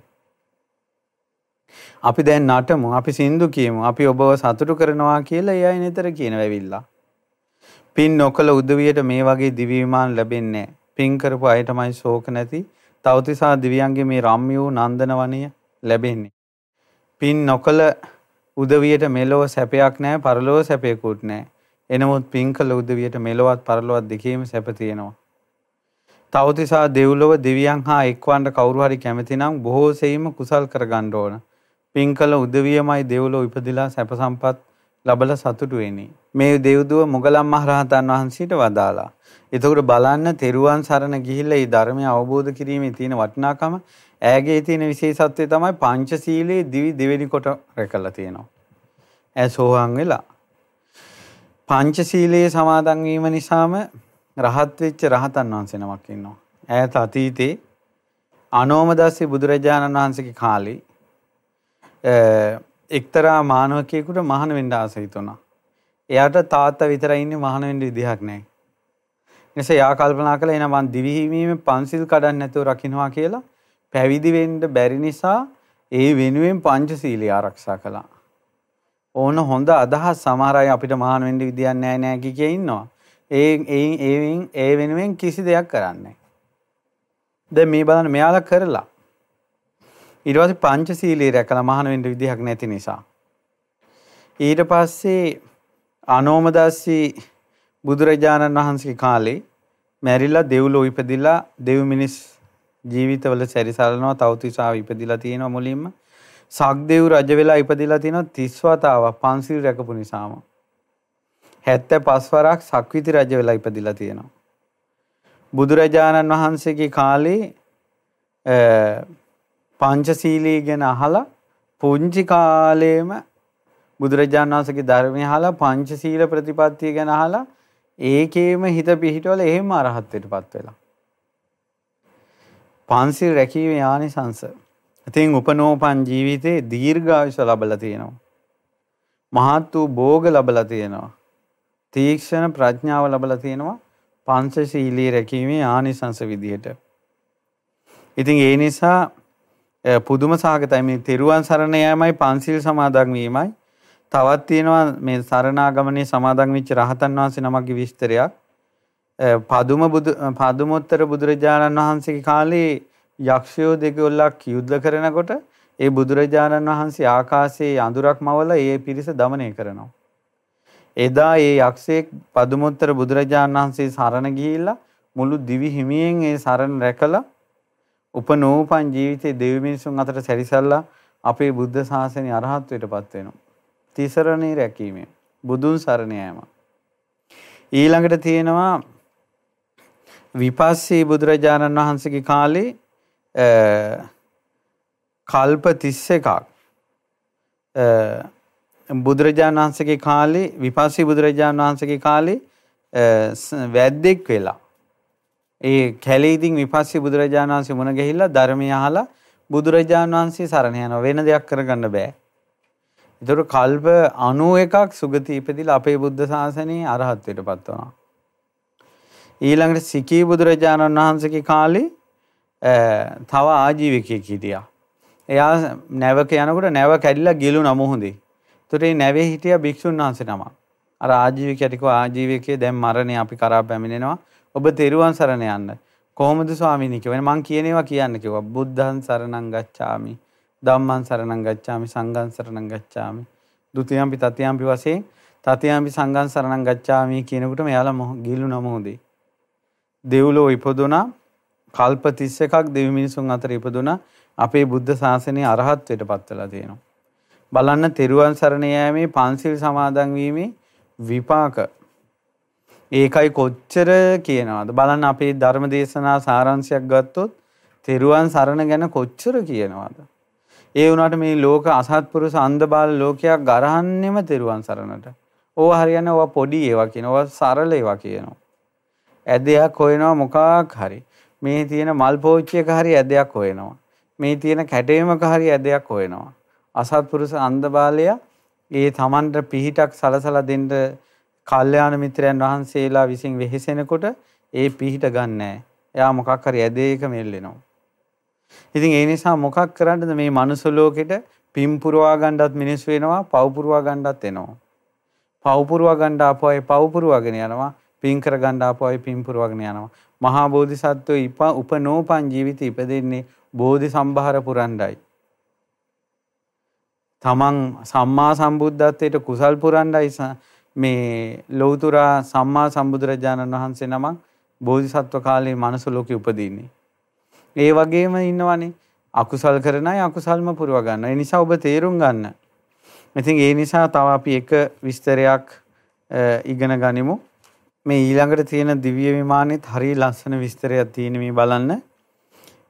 A: අපි දැන් නටමු අපි සින්දු කියමු අපි ඔබව සතුටු කරනවා කියලා ඒ අය නිතර කියන වෙවිලා. පින් නොකල උදවියට මේ වගේ දිව්‍ය විමාන ලැබෙන්නේ පින් කරපු අයටමයි ශෝක නැති තවතිසා දිව්‍යයන්ගේ මේ රම්‍ය වූ නන්දන වනය ලැබෙන්නේ. පින් නොකල උදවියට මෙලොව සැපයක් නැහැ පරලොව සැපයකුත් නැහැ. එනමුත් පින් කළ උදවියට මෙලොවත් පරලොවත් දෙකේම සැප තියෙනවා. තවතිසා දෙව්ලොව දෙවියන් හා එක්වන්න කවුරු හරි කැමති නම් බොහෝ සෙයින්ම කුසල් කරගන්න ඕන. පින් කළ උදවියමයි දෙව්ලොව ඉපදිලා සැප සම්පත් ලබලා සතුටු වෙන්නේ. මේ දෙව්දුව මොගලම් මහරහතන් වහන්සේට වදාලා. එතකොට බලන්න තෙරුවන් සරණ ගිහිල්ලා මේ ධර්මය අවබෝධ කිරීමේ තියෙන වටිනාකම ඈගේ තියෙන විශේෂත්වය තමයි පංචශීලයේ දිවි දෙවෙනි කොට රැකලා තියෙනවා. ඈ සෝහන් වෙලා පංචශීලයේ සමාදන් වීම නිසාම රහත් වෙච්ච රහතන් වහන්සේ නමක් ඉන්නවා. ඈත අතීතේ අනෝමදස්සී බුදුරජාණන් වහන්සේගේ කාලේ එක්තරා මානවකයෙකුට මහාන වෙන්න ආස හිතුණා. එයාට තාත්තා විතරයි ඉන්නේ මහාන වෙන්න විදිහක් නැහැ. එනිසා යා කල්පනා කළා එහෙනම් මං දිවිහිමීමේ පන්සිල් කඩන්න නැතුව රකින්නවා කියලා පැවිදි වෙන්න බැරි නිසා ඒ වෙනුවෙන් පංචශීලී ආරක්ෂා කළා. ඕන හොඳ අදහස් සමහර අය අපිට මහාන වෙන්න විදියක් නැහැ නෑ කිය ඉන්නවා. ඒ ඒ ඒ වෙනුවෙන් කිසි දෙයක් කරන්නේ දැන් මේ බලන්න මෙයාලා කරලා ඊට පස්සේ පංචශීලී රැකලා මහාන වෙන්න විදිහක් නැති නිසා. ඊට පස්සේ අනෝමදාසී බුදුරජාණන් වහන්සේ කාලේ මැරිලා දෙව්ලෝ ඉපදිලා දෙව් මිනිස් ජීවිතවල සැරිසරනවා තවතිසාව ඉපදිලා තියෙනවා මුලින්ම. සක්දෙව් රජ වෙලා ඉපදිලා තියෙනවා 30 වතාවක් පන්සිල් රැකපු නිසාම. 75 වරක් සක්විති රජ වෙලා ඉපදිලා තියෙනවා. බුදුරජාණන් වහන්සේගේ කාලේ පංචශීලී ගැන අහලා පුංචි කාලේම බුදුරජාණන් වහන්සේගේ ධර්මය අහලා පංචශීල ප්‍රතිපත්තිය ගැන අහලා ඒකේම හිත පිහිටවල එහෙම අරහත්ත්වයටපත් වෙලා. පංසිල් රැකීමේ ආනිසංස. ඉතින් උපනෝපන් ජීවිතේ දීර්ඝායුෂ ලැබලා තියෙනවා. මහත් වූ භෝග ලැබලා තියෙනවා. තීක්ෂණ ප්‍රඥාව ලැබලා තියෙනවා පංචශීලී රැකීමේ ආනිසංස විදිහට. ඉතින් ඒ නිසා පුදුම සාගතයි. මේ තෙරුවන් සරණ යෑමයි පන්සිල් සමාදන් වීමයි. තවත් තියෙනවා මේ සරණාගමනේ සමාදන් වෙච්ච රහතන් වහන්සේ නමක්ගේ විස්තරයක්. පදුම බුදු පදුමෝත්තර බුදුරජාණන් වහන්සේගේ කාලේ යක්ෂයෝ දෙකෝලක් යුද්ධ කරනකොට ඒ බුදුරජාණන් වහන්සේ ආකාශයේ අඳුරක් මවලා ඒ පිරිස দমনය කරනවා. එදා ඒ යක්ෂයෙක් පදුමෝත්තර බුදුරජාණන් වහන්සේ සරණ ගිහිල්ලා මුළු දිවි හිමියෙන් ඒ සරණ රැකලා උපනෝපන් ජීවිතේ දෙවි මිනිසුන් අතර සැරිසල්ලා අපේ බුද්ධ ශාසනය අරහත්ත්වයටපත් වෙනවා. තිසරණේ රැකීමෙන් බුදුන් සරණ යෑම. ඊළඟට තියෙනවා විපස්සී බුදුරජාණන් වහන්සේගේ කාලේ කල්ප 31ක් බුදුරජාණන් වහන්සේගේ කාලේ විපස්සී බුදුරජාණන් වහන්සේගේ කාලේ වැද්දෙක් වෙලා ඒ කැලේ ඉදින් විපස්සී බුදුරජාණන් වහන්සේ මුණ ගැහිලා ධර්මය අහලා බුදුරජාණන් වහන්සේ සරණ යනවා වෙන දෙයක් කරගන්න බෑ. ඒතර කල්ප 91ක් සුගති ඉපදිලා අපේ බුද්ධ ශාසනයේ අරහත්ත්වයට පත් වුණා. ඊළඟට සිකී බුදුරජාණන් වහන්සේගේ කාලේ තව ආජීවකයෙක් හිටියා. එයා නැවක යනකොට නැව කැඩිලා ගිලුණා මුහුදේ. ඒතර මේ නැවේ හිටියා භික්ෂුන් වහන්සේ නමක්. අර ආජීවකයට කිව්වා ආජීවකයේ දැන් මරණය අපි කරා පැමිණෙනවා. ඔබ තෙරුවන් සරණ යන්න. කොහොමද ස්වාමීනි කිව්වේ? මං කියන ඒවා කියන්න කිව්වා. බුද්ධං සරණං ගච්ඡාමි. ධම්මං සරණං ගච්ඡාමි. සංඝං සරණං ගච්ඡාමි. ဒုတိယම්පි තතියම්පි වශයෙන් තතියම්පි සංඝං සරණං ගච්ඡාමි කියනකොට මෙයාලා ගිලුණ මොහොතේ. දෙව්ලෝ ඉපදුනා කල්ප 31ක් දෙවි මිනිසුන් අතර ඉපදුනා අපේ බුද්ධ ශාසනය අරහත්ත්වයට පත් වෙලා තියෙනවා. බලන්න තෙරුවන් සරණ යෑමේ පන්සිල් සමාදන් වීමේ විපාක ඒකයි කොච්චර කියනවාද බලන්න අපේ ධර්ම දේශනා සාරංශයක් ගත්තොත් තෙරුවන් සරණ ගැන කොච්චර කියනවාද. ඒ වුණාට මේ ලෝක අසත්පුරුෂ අන්ධබාල ලෝකයක් ගරහන්නෙම තෙරුවන් සරණට. ඕවා හරියන්නේ ඕවා පොඩි ඒවා කියනවා සරල ඒවා කියනවා. ඇදයක් හොයනවා මොකක් හරි. මේ තියෙන මල් පෝච්චියක හරි ඇදයක් හොයනවා. මේ තියෙන කැටේමක හරි ඇදයක් හොයනවා. අසත්පුරුෂ අන්ධබාලයා ඒ Tamanට පිහිටක් සලසලා දෙන්න කල්යාණ මිත්‍රයන් වහන්සේලා විසින් වෙහෙසෙනකොට ඒ පිහිට ගන්නෑ. එයා මොකක් හරි ඇදේක මෙල්ලෙනවා. ඉතින් ඒ නිසා මොකක් කරන්නද මේ මනුස්ස ලෝකෙට පින් පුරවා ගන්නත් මිනිස් වෙනවා, පව් පුරවා ගන්නත් එනවා. පව් පුරවා ගන්න ආපුවයි පව් පුරවාගෙන යනවා. පින් කරගන්න ආපු අය පින් පුරවගෙන යනවා. මහා බෝධිසත්වෝ උපනෝපන් ජීවිත ඉපදෙන්නේ බෝධි සම්භාර පුරණ්ඩයි. තමන් සම්මා සම්බුද්ධත්වයට කුසල් පුරණ්ඩයි මේ ලෞතුරා සම්මා සම්බුදුරජාණන් වහන්සේ නමක් බෝධිසත්ව කාලේ මනස ලෝකෙ උපදීන්නේ. ඒ වගේම ඉන්නවනේ අකුසල් කරන අය අකුසල්ම පුරව ගන්න. ඒ නිසා ඔබ තේරුම් ගන්න. ඉතින් ඒ නිසා තව අපි එක විස්තරයක් ඉගෙන ගනිමු. මේ ඊළඟට තියෙන දිව්‍ය විමානෙත් හරිය ලස්සන විස්තරයක් තියෙන මේ බලන්න.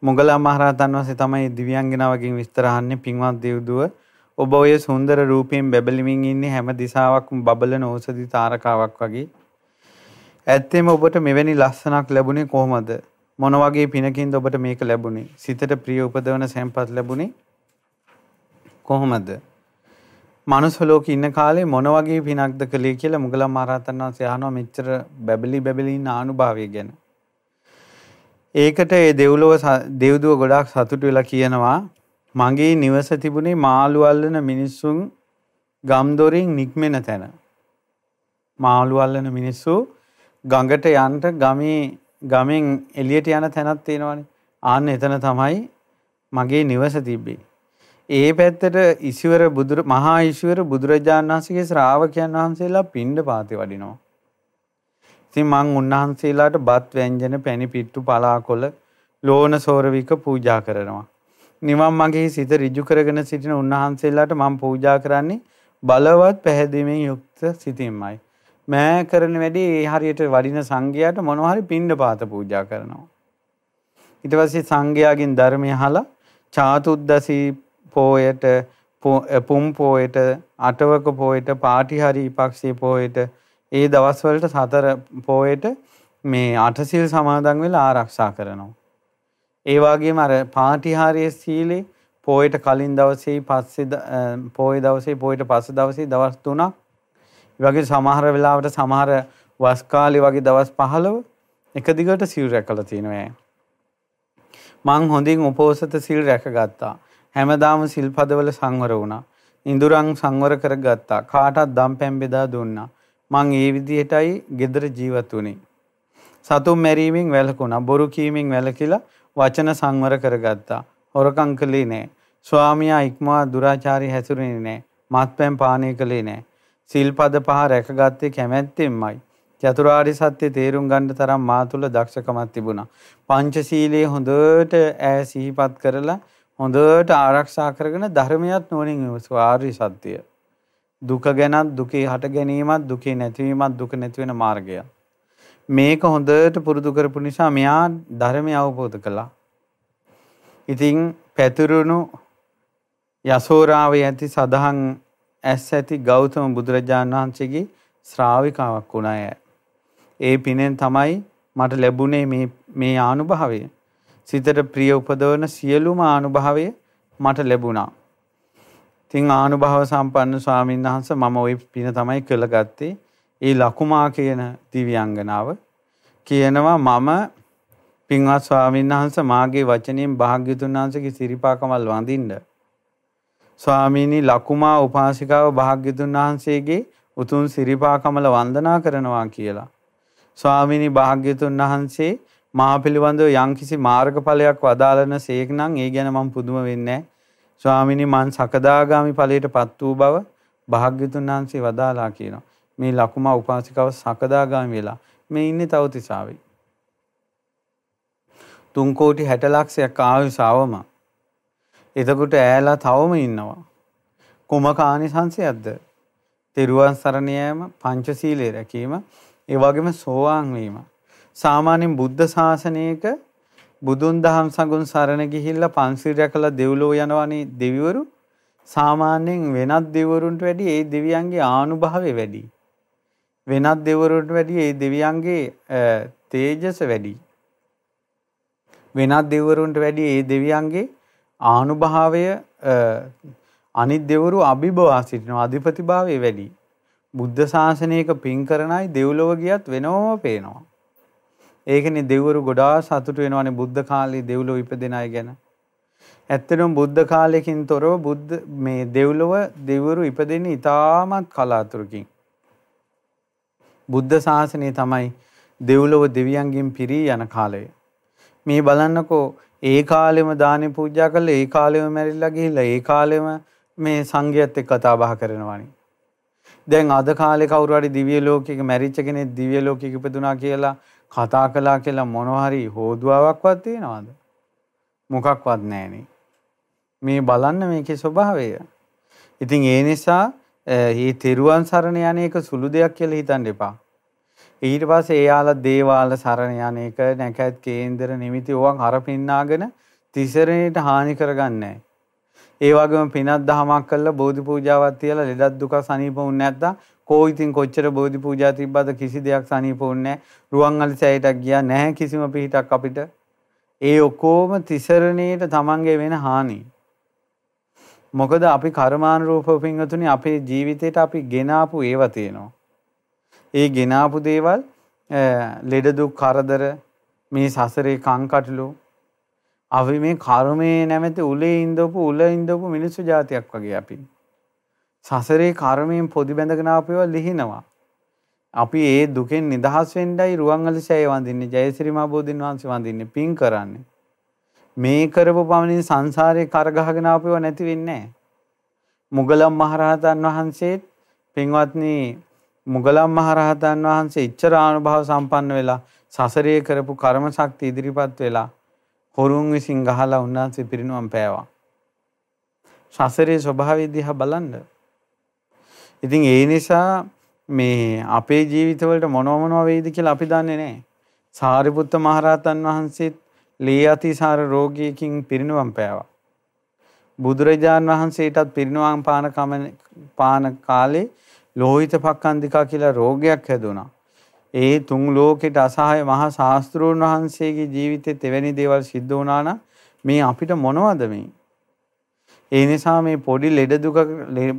A: මොග්ගලා මහරහතන් වහන්සේ තමයි දිව්‍යංගනාවකින් විස්තර අහන්නේ පින්වත් දෙව්දුව. ඔබ ඔය සුන්දර රූපයෙන් බැබලමින් ඉන්නේ හැම දිසාවක්ම බබලන ඕසදි තාරකාවක් වගේ. ඇත්තෙම ඔබට මෙවැනි ලස්සනක් ලැබුණේ කොහොමද? මොන වගේ පිනකින්ද ඔබට මේක ලැබුණේ? සිතට ප්‍රිය උපදවන සම්පත් ලැබුණේ කොහොමද? මනුස්ස ලෝකේ ඉන්න කාලේ මොන වගේ පිනක්ද කළේ කියලා මුගලන් මහරහතන් වහන්සේ අහනවා මෙච්චර බැබලි බැබලි ඉන්න ආනුභාවය ගැන. ඒකට ඒ දෙව්ලොව දෙව්දුව ගොඩාක් සතුටු වෙලා කියනවා මගේ නිවස තිබුණේ මාළු අල්ලන මිනිස්සුන් ගම්දොරින් නික්මෙන තැන. මාළු අල්ලන මිනිස්සු ගඟට යන්න ගමේ ගමෙන් එළියට යන තැනක් තියෙනවනේ. ආන්න එතන තමයි මගේ නිවස තිබ්බේ. ඒ පැත්තට ඉසිවර බුදුර මහා ඉසිවර බුදුරජාණන් වහන්සේගේ ශ්‍රාවකයන් වහන්සේලා පින්ඩ පාතේ වඩිනවා. ඉතින් මං උන්වහන්සේලාට බත් ව්‍යංජන පැණි පිට්ටු පලාකොළ ලෝණ සෝරවික පූජා කරනවා. නිවන් මගේ සිත ඍජු කරගෙන සිටින උන්වහන්සේලාට මම පූජා කරන්නේ බලවත් පැහැදීමෙන් යුක්ත සිතින්මයි. මෑ කරන වැඩි ඒ හරියට වඩින සංඝයාට මොනවා හරි පින්ඩපාත පූජා කරනවා. ඊට පස්සේ සංඝයාගෙන් ධර්මය අහලා චාතුද්දසී පෝයට පුම් පෝයට අටවක පෝයට පාටිහරි පක්ෂී පෝයට ඒ දවස්වලට සතර පෝයට මේ අටසිල් සමාදන් වෙලා ආරක්ෂා කරනවා. ඒ වගේම අර පාටිහාරයේ සීලේ පෝයට කලින් දවසේ පස්සේ පෝය දවසේ පෝයට පස්සේ දවසේ දවස් තුනක් වගේ සමහර වෙලාවට සමහර වස් කාලේ වගේ දවස් 15 එක දිගට සිල් රැකලා තිනවා. මං හොඳින් උපෝසත සිල් රැකගත්තා. හැමදාම සිල්පදවල සංවර වුණා. ඉඳුරන් සංවර කරගත්තා. කාටත් දම් පැන් බෙදා දුන්නා. මං ඒ විදිහටයි gedara ජීවත් වුණේ. සතුන් මැරීමෙන් වැළකුණා. බොරු කීමෙන් වැළකීලා වචන සංවර කරගත්තා. හොරකම් කළේ නෑ. ස්වාමියා ඉක්මවා දුරාචාරී හැසිරුනේ නෑ. මත්පැන් පානය කළේ නෑ. සිල්පද පහ රැකගත්තේ කැමැත්තෙන්මයි. චතුරාර්ය සත්‍ය තේරුම් ගන්න තරම් මා තුළ දක්ෂකමක් තිබුණා. පංචශීලයේ හොඳට ඈ සිහිපත් කරලා හොඳට ආරක්ෂා කරගෙන ධර්මයක් නොනින් ආර්ය සත්‍යය. දුක ගැනත් දුකේ හට ගැනීමත් දුකේ නැතිවීමත් දුක නැති වෙන මාර්ගය. මේක හොඳට පුරුදු කරපු නිසා මෙයා ධර්මය අවබෝධ කළා. ඉතින් පැතුරුණු යසෝරාවේ ඇති සදහන් ඇස් ඇති ගෞතම බුදුරජාණන් වහන්සේගේ ශ්‍රාවිකාවක් වුණා ඒ පිනෙන් තමයි මට ලැබුණේ මේ මේ ආනුභාවය. සිතට ප්‍රිය උපදවන සියලුම ආනුභාවය මට ලැබුණා. ඉතින් ආනුභාව සම්පන්න ස්වාමීන් වහන්සේ මම ওই පින තමයි කළගත්තේ. ඒ ලකුමා කියන දිව්‍යාංගනාව කියනවා මම පින්වත් ස්වාමීන් වහන්සේ මාගේ වචනයෙන් භාග්‍යතුන් වහන්සේගේ සිරිපාකමල් වඳින්න ස්වාමීනි ලකුමා උපාසිකාව භාග්‍යතුන් වහන්සේගේ උතුම් සිරිපා කමල වන්දනා කරනවා කියලා. ස්වාමීනි භාග්‍යතුන් වහන්සේ මා පිළිබඳව යම්කිසි මාර්ගඵලයක් වදාළන සේක් නම් ඒ ගැන මම පුදුම වෙන්නේ ස්වාමීනි මං සකදාගාමි ඵලයටපත් වූ බව භාග්‍යතුන් වහන්සේ වදාලා කියනවා. මේ ලකුමා උපාසිකාව සකදාගාමි වෙලා මේ ඉන්නේ තවතිසාවේ. 3 කෝටි 60 ලක්ෂයක් ආයුෂවම එතකොට ඈලා තවම ඉන්නවා. කුමක ආනිසංසයක්ද? තෙරුවන් සරණ යෑම, පංචශීලයේ රැකීම, ඒ වගේම සෝවාන් වීම. සාමාන්‍යයෙන් බුද්ධ ශාසනයක බුදුන් දහම් සඟුන් සරණ ගිහිල්ලා පන්සිල් රැකලා දෙව්ලෝ යනවනේ දෙවිවරු සාමාන්‍යයෙන් වෙනත් දෙවිවරුන්ට වැඩි ඒ දෙවියන්ගේ ආනුභාවය වැඩි. වෙනත් දෙවිවරුන්ට වැඩි ඒ දෙවියන්ගේ තේජස වැඩි. වෙනත් දෙවිවරුන්ට වැඩි ඒ දෙවියන්ගේ ආනුභාවය අනිත් දෙවරු අභිභවා සිටිනවා අධිපතිභාවය වැඩි. බුද්ධ ශාසනයක පින් කරන අය දෙව්ලොව ගියත් වෙනවම පේනවා. ඒකනේ දෙවරු ගොඩාක් සතුටු වෙනවානේ බුද්ධ කාලේ දෙව්ලොව ඉපදෙන අය ගැන. ඇත්තටම බුද්ධ කාලයකින් තොරව බුද්ධ මේ දෙව්ලොව දෙවරු ඉපදෙන්නේ ඉතාමත් කලාතුරකින්. බුද්ධ ශාසනය තමයි දෙව්ලොව දෙවියන්ගෙන් පිරී යන කාලය. මේ බලන්නකෝ ඒ කාලෙම දානි පූජා කළා ඒ කාලෙම මැරිලා ගිහිල්ලා ඒ කාලෙම මේ සංඝයාත් එක්ක කතා බහ කරනවානි. දැන් අද කාලේ කවුරු හරි දිව්‍ය ලෝකයක මැරිච්ච කෙනෙක් දිව්‍ය ලෝකයක ඉපදුනා කියලා කතා කළා කියලා මොනවා හරි හෝදුවාවක්වත් තියනවද? මොකක්වත් නැහනේ. මේ බලන්න මේකේ ස්වභාවය. ඉතින් ඒ නිසා මේ තෙරුවන් සරණ යන එක සුළු දෙයක් කියලා හිතන්න එපා. ඊට පස්සේ එයාලා දේවාල සරණ යන එක නැකත් කේන්දර නිමිති ඕවන් අර පින්නාගෙන තිසරණයට හානි කරගන්නේ ඒ වගේම පිනක් දහමක් කළා බෝධි පූජාවක් තියලා ලෙඩක් දුක සනීප වුනේ නැත්නම් කෝ ඉතින් කොච්චර බෝධි පූජා තිබ්බද කිසි දෙයක් සනීප වුන්නේ නැහැ. රුවන්වැලි සෑයටක් ගියා නැහැ කිසිම පිහිටක් අපිට. ඒ ඔක්කොම තිසරණයට තමන්ගේ වෙන හානි. මොකද අපි කර්මානුරූපව පින්වතුනි අපේ ජීවිතේට අපි ගෙනාපු ඒවා තියෙනවා. ඒ ගෙනාපු දේවල් ලෙඩ දුක් කරදර මේ සසරේ කංකටලු අපි මේ කර්මයේ නැමැති උලේ ඉඳපු උල ඉඳපු මිනිස්සු జాතියක් වගේ අපි. සසරේ කර්මයෙන් පොදි බැඳගෙන ආපේවා ලිහිනවා. අපි ඒ දුකෙන් නිදහස් වෙන්නයි රුවන්වැලි සෑය වඳින්නේ ජයසිරි මහ බෝධින් වහන්සේ වඳින්නේ පින් කරන්නේ. මේ කරපු පමණින් සංසාරේ කරගහගෙන ආපේව නැති වෙන්නේ මුගලන් මහරහතන් වහන්සේත් පින්වත්නි මුගලන් මහරහතන් වහන්සේ ඉච්ඡර අනුභව සම්පන්න වෙලා සසරේ කරපු කර්ම ශක්තිය ඉදිරිපත් වෙලා හොරුන් විසින් ගහලා උන්වහන්සේ පිරිනුවම් පෑවා. සසරේ ස්වභාවය දිහා බලන්න. ඉතින් ඒ නිසා මේ අපේ ජීවිතවලට මොනව මොනව වෙයිද කියලා අපි දන්නේ නැහැ. සාරිපුත්ත මහරහතන් වහන්සේත් ලේ අතිසාර රෝගයකින් පිරිනුවම් පෑවා. බුදුරජාන් වහන්සේටත් පිරිනුවම් පාන පාන කාලේ ලෝහිත පක්කන්දිකා කියලා රෝගයක් හැදුනා. ඒ තුන් ලෝකෙට අසහාය මහා ශාස්ත්‍රූන් වහන්සේගේ ජීවිතේ තෙවැනි දේවල් සිද්ධ වුණා නම් මේ අපිට මොනවද මේ? ඒ නිසා මේ පොඩි ලෙඩ දුක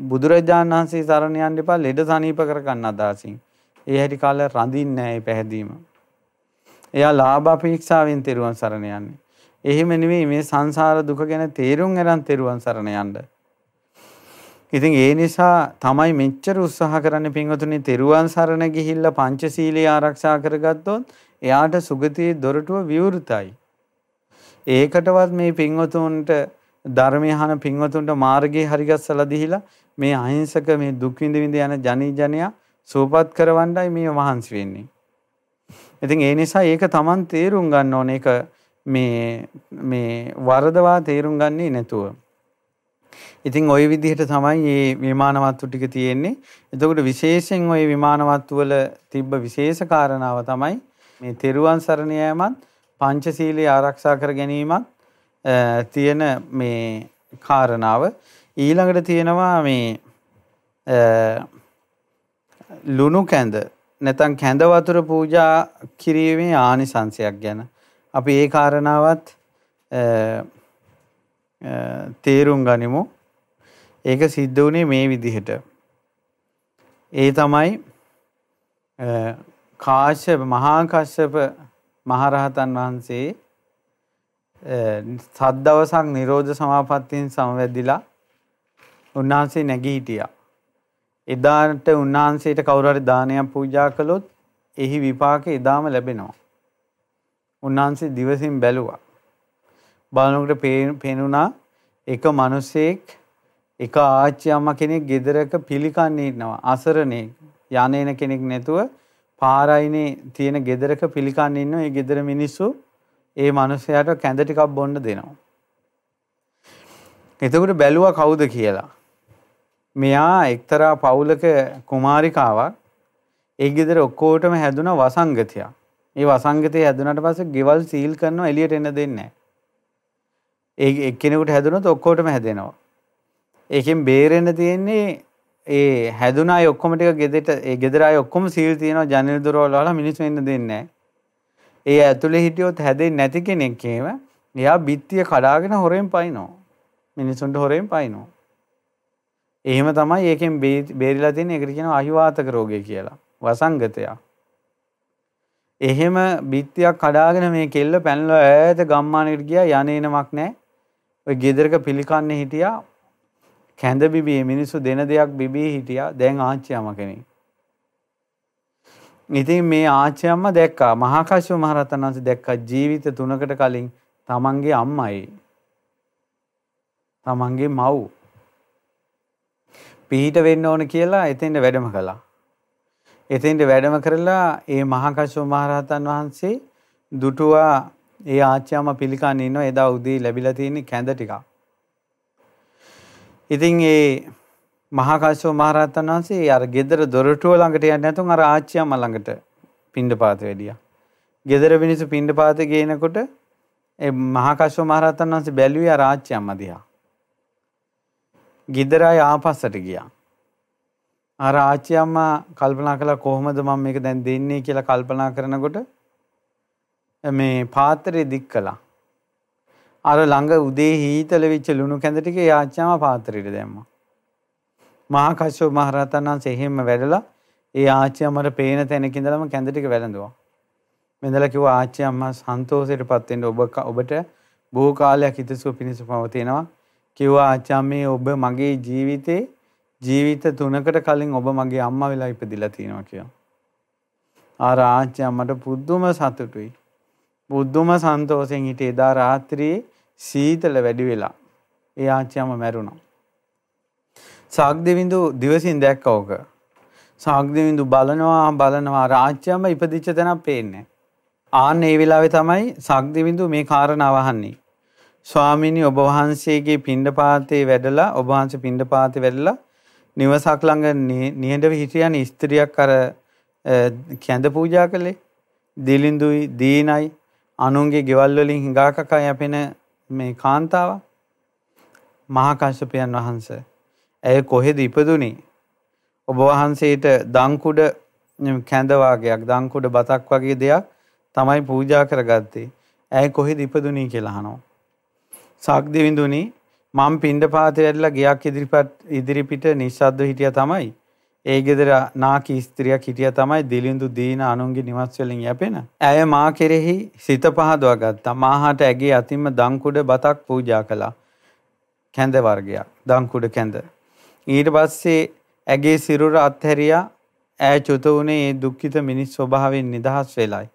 A: බුදුරජාණන් වහන්සේ සරණ යන්න එපා ලෙඩ සනීප කර ගන්න අදහසින්. ඒ හැටි කාලේ රඳින්නේ නැහැ මේ පැහැදීම. එයා ලාභ අපේක්ෂාවෙන් තෙරුවන් සරණ යන්නේ. එහෙම නෙවෙයි මේ සංසාර දුක ගැන තේරුම් අරන් තෙරුවන් සරණ යන්න. ඉතින් ඒ නිසා තමයි මෙච්චර උත්සාහ කරන්නේ පින්වතුනි තෙරුවන් සරණ ගිහිල්ලා පංචශීලයේ ආරක්ෂා කරගත්තොත් එයාට සුගතියේ දොරටුව විවෘතයි. ඒකටවත් මේ පින්වතුන්ට ධර්මය අහන පින්වතුන්ට මාර්ගයේ හරිගස්සලා දීලා මේ අහිංසක මේ දුක් විඳ විඳ යන ජනී ජනයා සූපත් කරවන්නයි මේ මහන්සි වෙන්නේ. ඉතින් ඒ නිසා ඒක Taman තේරුම් ගන්න ඕනේ ඒක මේ මේ වරදවා තේරුම් ගන්නේ නැතුව. ඉතින් ওই විදිහට තමයි මේ විමානවත්තු ටික තියෙන්නේ. එතකොට විශේෂයෙන් ওই විමානවත්තු වල තිබ්බ විශේෂ කාරණාව තමයි මේ තෙරුවන් සරණ යෑමත් පංචශීලයේ ආරක්ෂා කර ගැනීමත් තියෙන මේ කාරණාව ඊළඟට තියෙනවා මේ ලුණු කැඳ නැතන් කැඳ වතුර පූජා කිරීමේ ආනිසංශයක් ගැන අපි ඒ කාරණාවත් තේරුම් ගනිමු. ඒක සිද්ධ වුණේ මේ විදිහට. ඒ තමයි කාශ්‍යප මහා කශ්‍යප මහරහතන් වහන්සේ සත් දවසක් නිරෝධ සමාපත්තියෙන් සමවැදිලා උන්වහන්සේ නැගී හිටියා. එදාට උන්වහන්සේට කවුරු හරි දානයක් පූජා කළොත් එහි විපාක එදාම ලැබෙනවා. උන්වහන්සේ දිවසින් බැලුවා. බලනකොට පේනුණා එක මිනිසෙක් එක ආච්චි අම්මා කෙනෙක් ගෙදරක පිළිකන්නේ ඉන්නවා. අසරණේ යන්නේන කෙනෙක් නැතුව පාරයිනේ තියෙන ගෙදරක පිළිකන්නේ ඉන්නවා. ඒ ගෙදර මිනිස්සු ඒ මිනිසයාට කැඳ ටිකක් බොන්න දෙනවා. එතකොට බැලුවා කවුද කියලා. මෙයා එක්තරා පවුලක කුමාරිකාවක් ඒ ගෙදර ඔක්කොටම හැදුන වසංගතයක්. ඒ වසංගතය හැදුනට පස්සේ ගෙවල් සීල් කරනවා එළියට එන්න දෙන්නේ නැහැ. ඒ එක්කෙනෙකුට හැදුනොත් ඔක්කොටම හැදෙනවා. ඒකෙන් බේරෙන්න තියෙන්නේ ඒ හැදුන අය ඔක්කොම ටික ගෙදරට ඒ ගෙදර අය ඔක්කොම සීල් තියෙනවා ජනෙල් දොරවල් වල මිනිස්සු එන්න දෙන්නේ නැහැ. ඒ ඇතුලේ හිටියොත් හැදෙන්නේ නැති කෙනෙක් එහෙම එයා බිත්තිය කඩාගෙන හොරෙන් පයින්නවා. මිනිසුන්ට හොරෙන් පයින්නවා. එහෙම තමයි ඒකෙන් බේරිලා තියෙන්නේ ඒකට කියනවා අහිවාතක රෝගය කියලා. වසංගතය. එහෙම බිත්තියක් කඩාගෙන මේ කෙල්ල පැනලා ඈත ගම්මානකට ගියා යන්නේනමක් නැහැ. ඔය ගෙදරක පිළිකන්නේ හිටියා. කැඳ බිබී මිනිස්සු දෙන දෙයක් බිබී හිටියා. දැන් ආච්චි අම කෙනෙක්. ඉතින් මේ ආච්චියම්ම දැක්කා මහා කශ්‍යප මහ රහතන් වහන්සේ දැක්කා ජීවිත තුනකට කලින් තමන්ගේ අම්මයි තමන්ගේ මව් පිහිට වෙන්න ඕන කියලා එතෙන්ට වැඩම කළා. එතෙන්ට වැඩම කරලා ඒ මහා කශ්‍යප මහ රහතන් වහන්සේ දුටුවා ඒ ආච්චියම්ම පිළිකන් ඉන්නවා එදා උදේ ලැබිලා තියෙන කැඳ ටිකක්. ඉතින් ඒ මහා කාශ්‍යප මහ රහතන් වහන්සේ අර ගෙදර දොරටුව ළඟට යන්නේ නැතුන් අර ආච්චියම්ම ළඟට පින්ඩපාත වැඩියා. ගෙදර මිනිස්සු පින්ඩපාත ගේනකොට ඒ මහා කාශ්‍යප මහ රහතන් වහන්සේ බැලුවේ අර ආච්චියම්ම දිහා. ගෙදර අය ආපස්සට ගියා. අර ආච්චියම්මා කල්පනා කළා කොහොමද මම මේක දැන් දෙන්නේ කියලා කල්පනා කරනකොට මේ පාත්‍රය දික් කළා. අර ළඟ උදේ හීතල වෙච්ච ලුණු කැඳ ටික ආච්චියම්මා පාත්‍රයට දැම්මා. මහා කශ්‍යප මහ රහතන් වහන්සේ එහෙම වැඩලා ඒ ආච්චි අම්මට පේන තැනක ඉඳලම කැඳ ටික වැළඳුවා. මෙඳලා කිව්වා ආච්චි අම්මා සන්තෝෂයටපත් වෙන්න ඔබ ඔබට බොහෝ කාලයක් හිතසුව පිණිස පවතිනවා. කිව්වා ආච්චි අම්මේ ඔබ මගේ ජීවිතේ ජීවිත තුනකට කලින් ඔබ මගේ අම්මා වෙලා ඉපදිලා තියෙනවා කියලා. ආර ආච්චි අම්මට පුදුම සතුටුයි. පුදුම සන්තෝෂෙන් හිටියේ එදා රාත්‍රියේ සීතල වැඩි වෙලා. ඒ ආච්චි අම්මා මැරුණා. සාග්දෙවිඳු දිවසින් දැක්ක ඕක. සාග්දෙවිඳු බලනවා බලනවා රාජ්‍යම ඉපදිච්ච තැනක් පේන්නේ. ආන්න ඒ වෙලාවේ තමයි සාග්දෙවිඳු මේ කාරණාව අහන්නේ. ස්වාමීනි ඔබ වහන්සේගේ පිණ්ඩපාතේ වැඩලා ඔබ වහන්සේ පිණ්ඩපාතේ වැඩලා නිවසක් ළඟ නිහඬව හිටියන ස්ත්‍රියක් අර කැඳ පූජා කළේ. දිලිඳුයි දීනයි අනුන්ගේ ගෙවල් වලින් හිඟා කකා යැපෙන මේ කාන්තාව මහා කශ්‍යපයන් වහන්සේ ඇය කොහෙද ඉපදුනේ? ඔබ වහන්සේට දංකුඩ කැඳ වාගයක් දංකුඩ බතක් වගේ දෙයක් තමයි පූජා කරගත්තේ. ඇය කොහෙද ඉපදුනේ කියලා අහනවා. සාක්දෙවිඳුනි මම පින්ඩපාතේ වැඩලා ගියක් ඉදිරිපත් ඉදිරිපිට නිස්සද්ද හිටියා තමයි. ඒ ගෙදර නාකි ස්ත්‍රියක් හිටියා තමයි දිලිඳු දීන අනුන්ගේ නිවස් වලින් යැපෙන. ඇය මා කෙරෙහි සිත පහදවා ගත්තා. මාහට ඇගේ අතින්ම දංකුඩ බතක් පූජා කළා. කැඳ වර්ගයක්. දංකුඩ කැඳ. ඊට පස්සේ ඇගේ සිරුර අත්හැරියා ඈ චුත වුණේ ඒ දුක්ඛිත මිනිස් ස්වභාවයෙන් නිදහස් වෙලයි.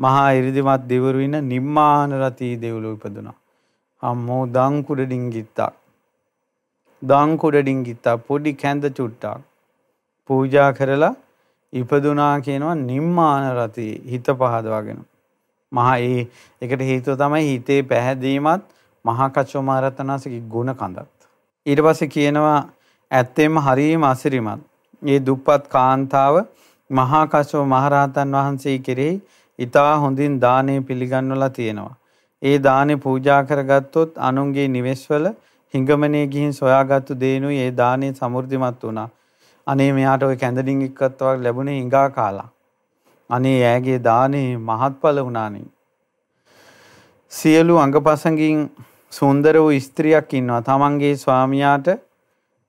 A: මහා 이르දිමත් දෙවරු ඉන්න නිම්මාන රතී දෙව්ලොව ඉපදුනා. අම්මෝ දන් කුඩ ඩිංගිත්තා. දන් කුඩ ඩිංගිත්තා පොඩි කැඳ චුට්ටක් පූජා කරලා ඉපදුනා කියනවා නිම්මාන රතී හිත පහදවාගෙන. මහා ඒ එකට හේතුව තමයි හිතේ පැහැදීමත් මහා කච්චෝ මහරතනසගේ ගුණ කඳත්. ඊට පස්සේ කියනවා ඇත්තෙම හරීම අසිරිමත්. ඒ දුප්පත් කාන්තාව මහා කස්සප මහරහතන් වහන්සේ කෙරෙහි ඊටා හොඳින් දානය පිළිගන්වලා තියෙනවා. ඒ දානේ පූජා කරගත්තොත් අනුන්ගේ නිවෙස්වල හිඟමනේ ගිහින් සොයාගත්තු දේනුයි ඒ දානේ සමෘද්ධිමත් වුණා. අනේ මෙයාට ওই කැඳඩින් එක්කත් වගේ ලැබුණේ හිඟා කාලා. අනේ ඈගේ දානේ මහත්ඵල වුණානේ. සියලු අංගපසංගින් සුන්දර වූ ස්ත්‍රියක් ඉන්නවා. තමන්ගේ ස්වාමියාට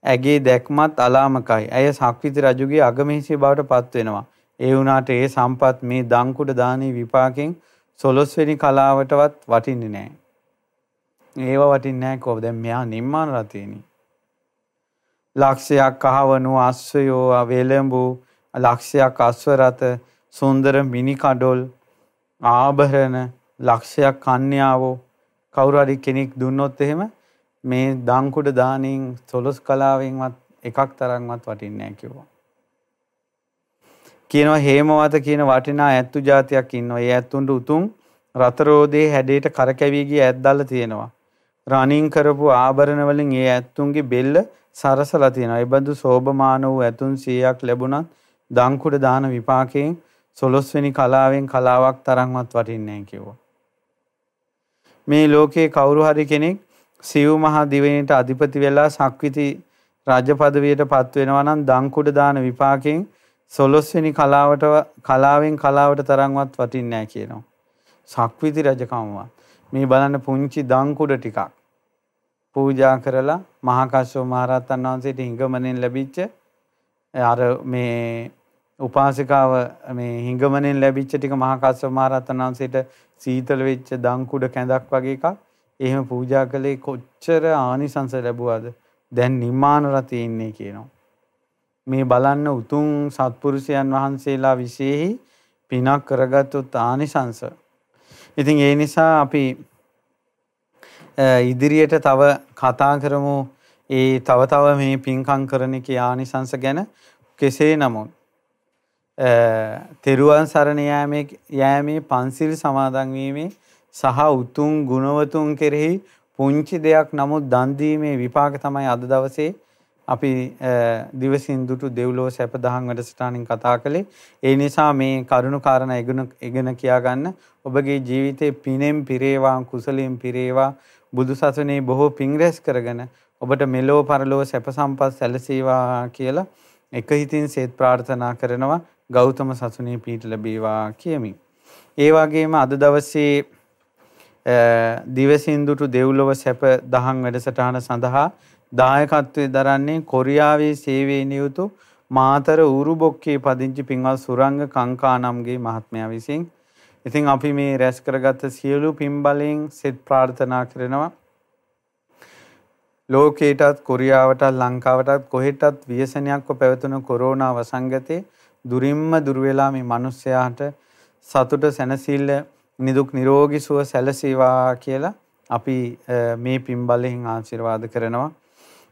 A: ඇගේ දැක්මත් අලාමකයි. ඇය සක්විති රජුගේ අගමහිසි බවට පත් වෙනවා. ඒ වුණාට ඒ සම්පත් මේ දංකුඩ දානී විපාකෙන් සොළොස්වෙනි කලාවටවත් වටින්නේ නැහැ. ඒව වටින්නේ නැහැ කොහොමද? දැන් මෙයා නිම්මාන රතේනි. ලක්ෂයක් අහවණු අශ්වයෝ වේලඹු ලක්ෂයක් අශ්ව රත සුන්දර මිනි කඩොල් ආභරණ ලක්ෂයක් කන්‍යාවෝ කවුරු හරි කෙනෙක් දුන්නොත් එහෙම මේ දංකුඩ දානින් සොලොස් කලාවෙන්වත් එකක් තරම්වත් වටින්නේ නැහැ කිව්වා. කියනවා හේමවත කියන වටිනා ඇත්තු జాතියක් ඉන්නවා. ඒ ඇත්තුන්ට උතුම් රතරෝදේ හැඩයට කරකැවි ගිය ඇත්දල්ල තියෙනවා. රණින් කරපු ආභරණ වලින් ඒ ඇත්තුන්ගේ බෙල්ල සරසලා තියෙනවා. ඒ බඳු සෝභමාන වූ ඇතුන් 100ක් ලැබුණත් දංකුඩ දාන විපාකයෙන් සොළොස්වෙනි කලාවෙන් කලාවක් තරම්වත් වටින්නේ නැහැ කිව්වා. මේ ලෝකේ කවුරු හරි කෙනෙක් සිව් මහා දිවයිනට අධිපති වෙලා සක්විති රාජ පදවියට පත් වෙනවා නම් දංකුඩ දාන විපාකයෙන් සොළොස්වෙනි කලාවට කලාවෙන් කලාවට තරම්වත් වටින්නේ නැහැ කියනවා. සක්විති රජකමවත්. මේ බලන්න පුංචි දංකුඩ ටිකක් පූජා කරලා මහා කස්සප මහ රහතන් වහන්සේට හිඟමනෙන් ලැබිච්ච අර මේ උපාසිකාව මේ හිඟමනෙන් ලැබිච්ච ටික මහා කස්සප මහ රහතන් වහන්සේට සීතල වෙච්ච දංකුඩ කැඳක් වගේ එකක් එහෙම පූජා කළේ කොච්චර ආනිසංස ලැබුවද දැන් නිර්මාණ රතේ ඉන්නේ කියනවා. මේ බලන්න උතුම් සත්පුරුෂයන් වහන්සේලා විශේෂයි පිනක් කරගත්තොත් ආනිසංස. ඉතින් ඒ නිසා අපි ඉදිරියට තව කතා කරමු ඒ තව තව මේ පින්කම් කරන කී ආනිසංස ගැන කෙසේ නමුත් තෙරුවන් සරණ යෑමේ යෑමේ පන්සිල් සමාදන් වීමේ සහ උතුම් ගුණවතුන් කෙරෙහි පුංචි දෙයක් නමුත් දන් දීමේ විපාක තමයි අද දවසේ අපි දිවසින් දුටු දෙව්ලෝ සැප දහම් වැඩසටහනින් කතා කළේ. ඒ නිසා මේ කරුණු කාරණා ඉගෙන ඉගෙන කියා ගන්න ඔබගේ ජීවිතේ පිනෙන් පිරේවා කුසලයෙන් පිරේවා බුදු සසුනේ බොහෝ පිං රැස් කරගෙන ඔබට මෙලෝ පරලෝ සැප සම්පත් සැලසේවා කියලා එක හිතින් සේත් ප්‍රාර්ථනා කරනවා ගෞතම සසුනේ පීඨ ලැබේවා කියමි. ඒ වගේම අද දවසේ දිවසින්දුටු දෙව්ලොව සැප දහම් වැඩසටහන සඳහා දායකත්වයේ දරන්නේ කොරියාවේ සේවයේ නියුතු මාතර ඌරුබොක්කේ පදිංචි පින්වත් සුරංග කංකානම්ගේ මහත්මයා විසින් ඉතින් අපි මේ රැස් කරගත්ත සියලු පින්බලයෙන් සෙත් ප්‍රාර්ථනා කරනවා ලෝකේටත් කොරියාවටත් ලංකාවටත් කොහෙටත් ව්‍යසනයක්ව පැවතුණු කොරෝනා වසංගතේ දුරින්ම දුර වෙලා මේ මිනිස්යාට සතුට සැනසෙල්ල නිදුක් නිරෝගී සුව සැලසේවා කියලා අපි මේ පින් බලයෙන් ආශිර්වාද කරනවා.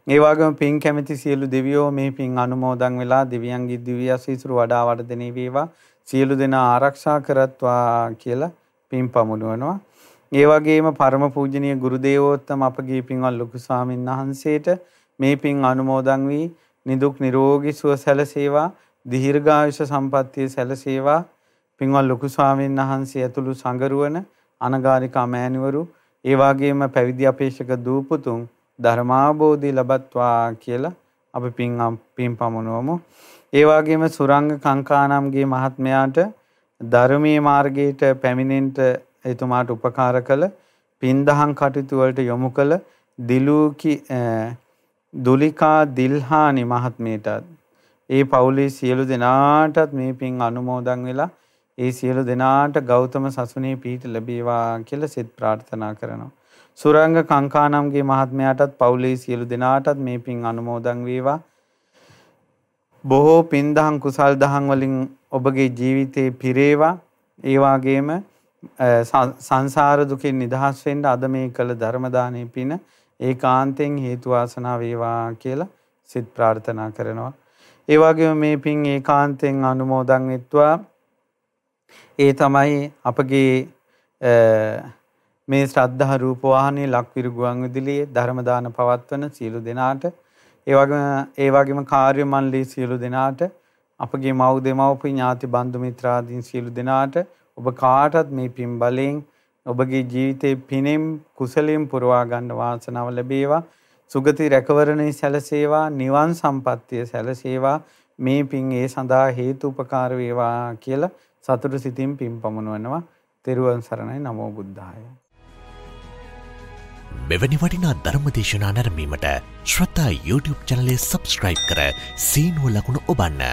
A: ඒ වගේම පින් කැමැති සියලු දෙවියෝ මේ පින් අනුමෝදන් වෙලා දෙවියන්ගේ දිව්‍ය ආශීර්වාද වඩා වර්ධනය වේවා. සියලු දෙනා ආරක්ෂා කරත්වා කියලා පින් පමුණුවනවා. ඒ වගේම පරම පූජනීය ගුරු දේවෝත්තම අපගේ පින්වත් ලොකු ස්වාමීන් වහන්සේට මේ පින් අනුමෝදන් වී නිදුක් නිරෝගී සුව සැලසේවා. දීර්ඝායුෂ සම්පන්නිය සැලසේවා. පින්වත් ලොකු ස්වාමීන් වහන්සේ ඇතුළු සංගරුවන අනගාരിക මෑණිවරු ඒ වගේම පැවිදි අපේක්ෂක දූපුතුන් ධර්මාබෝධි ලබත්වා කියලා අපි පින් පින් පමුණුවමු. ඒ වගේම සුරංග කංකානම්ගේ මහත්මයාට ධර්මීය මාර්ගයට පැමිණෙන්න එතුමාට උපකාර කළ පින්දහම් කටයුතු වලට යොමු කළ දිලූකි දුලිකා දිල්හානි මහත්මියටත් ඒ පවුලේ සියලු දෙනාටත් මේ පින් අනුමෝදන් වෙලා ඒ සියලු දෙනාට ගෞතම සසුනේ පිහිට ලැබේවා කියලා සිත ප්‍රාර්ථනා කරනවා. සුරංග කංකානම්ගේ මහත්මයාටත් පවුලේ සියලු දෙනාටත් මේ පින් අනුමෝදන් වේවා. බොහෝ පින් දහම් කුසල් දහම් වලින් ඔබගේ ජීවිතේ පිරේවා. ඒ වගේම සංසාර දුකින් නිදහස් වෙන්න අද මේ කළ ධර්ම දානේ පින ඒකාන්තයෙන් හේතු වාසනා වේවා කියලා සිත ප්‍රාර්ථනා කරනවා. ඒ වගේම මේ පින් ඒකාන්තයෙන් අනුමෝදන් වෙත්වා ඒ තමයි අපගේ මේ ශ්‍රද්ධා රූප වාහනේ ලක්විරු ගුවන් විදුලියේ ධර්ම දාන පවත්වන සියලු දෙනාට ඒ වගේම ඒ වගේම කාර්ය මණ්ඩලයේ සියලු දෙනාට අපගේ මව් දෙමව්පිය ඥාති බන්දු මිත්‍රාදීන් සියලු දෙනාට ඔබ කාටත් මේ පින් බලෙන් ඔබගේ ජීවිතේ පිනෙම් කුසලයෙන් පුරවා ගන්න වාසනාව ලැබේවා. සුගති රැකවරණේ සැලසේවා නිවන් සම්පත්තිය සැලසේවා. මේ පින් ඒ සඳහා හේතු උපකාර වේවා කියලා සතුට සිතින් පින් පමුණුවනවා. තෙරුවන් සරණයි. නමෝ බුද්ධාය.
B: මෙවැනි වටිනා ධර්මදේශනා නැරමීමට ශ්‍රතා YouTube චනලය සබස්ක්‍රයිබ් කර සීනුව ලකුණු ඔබන්න.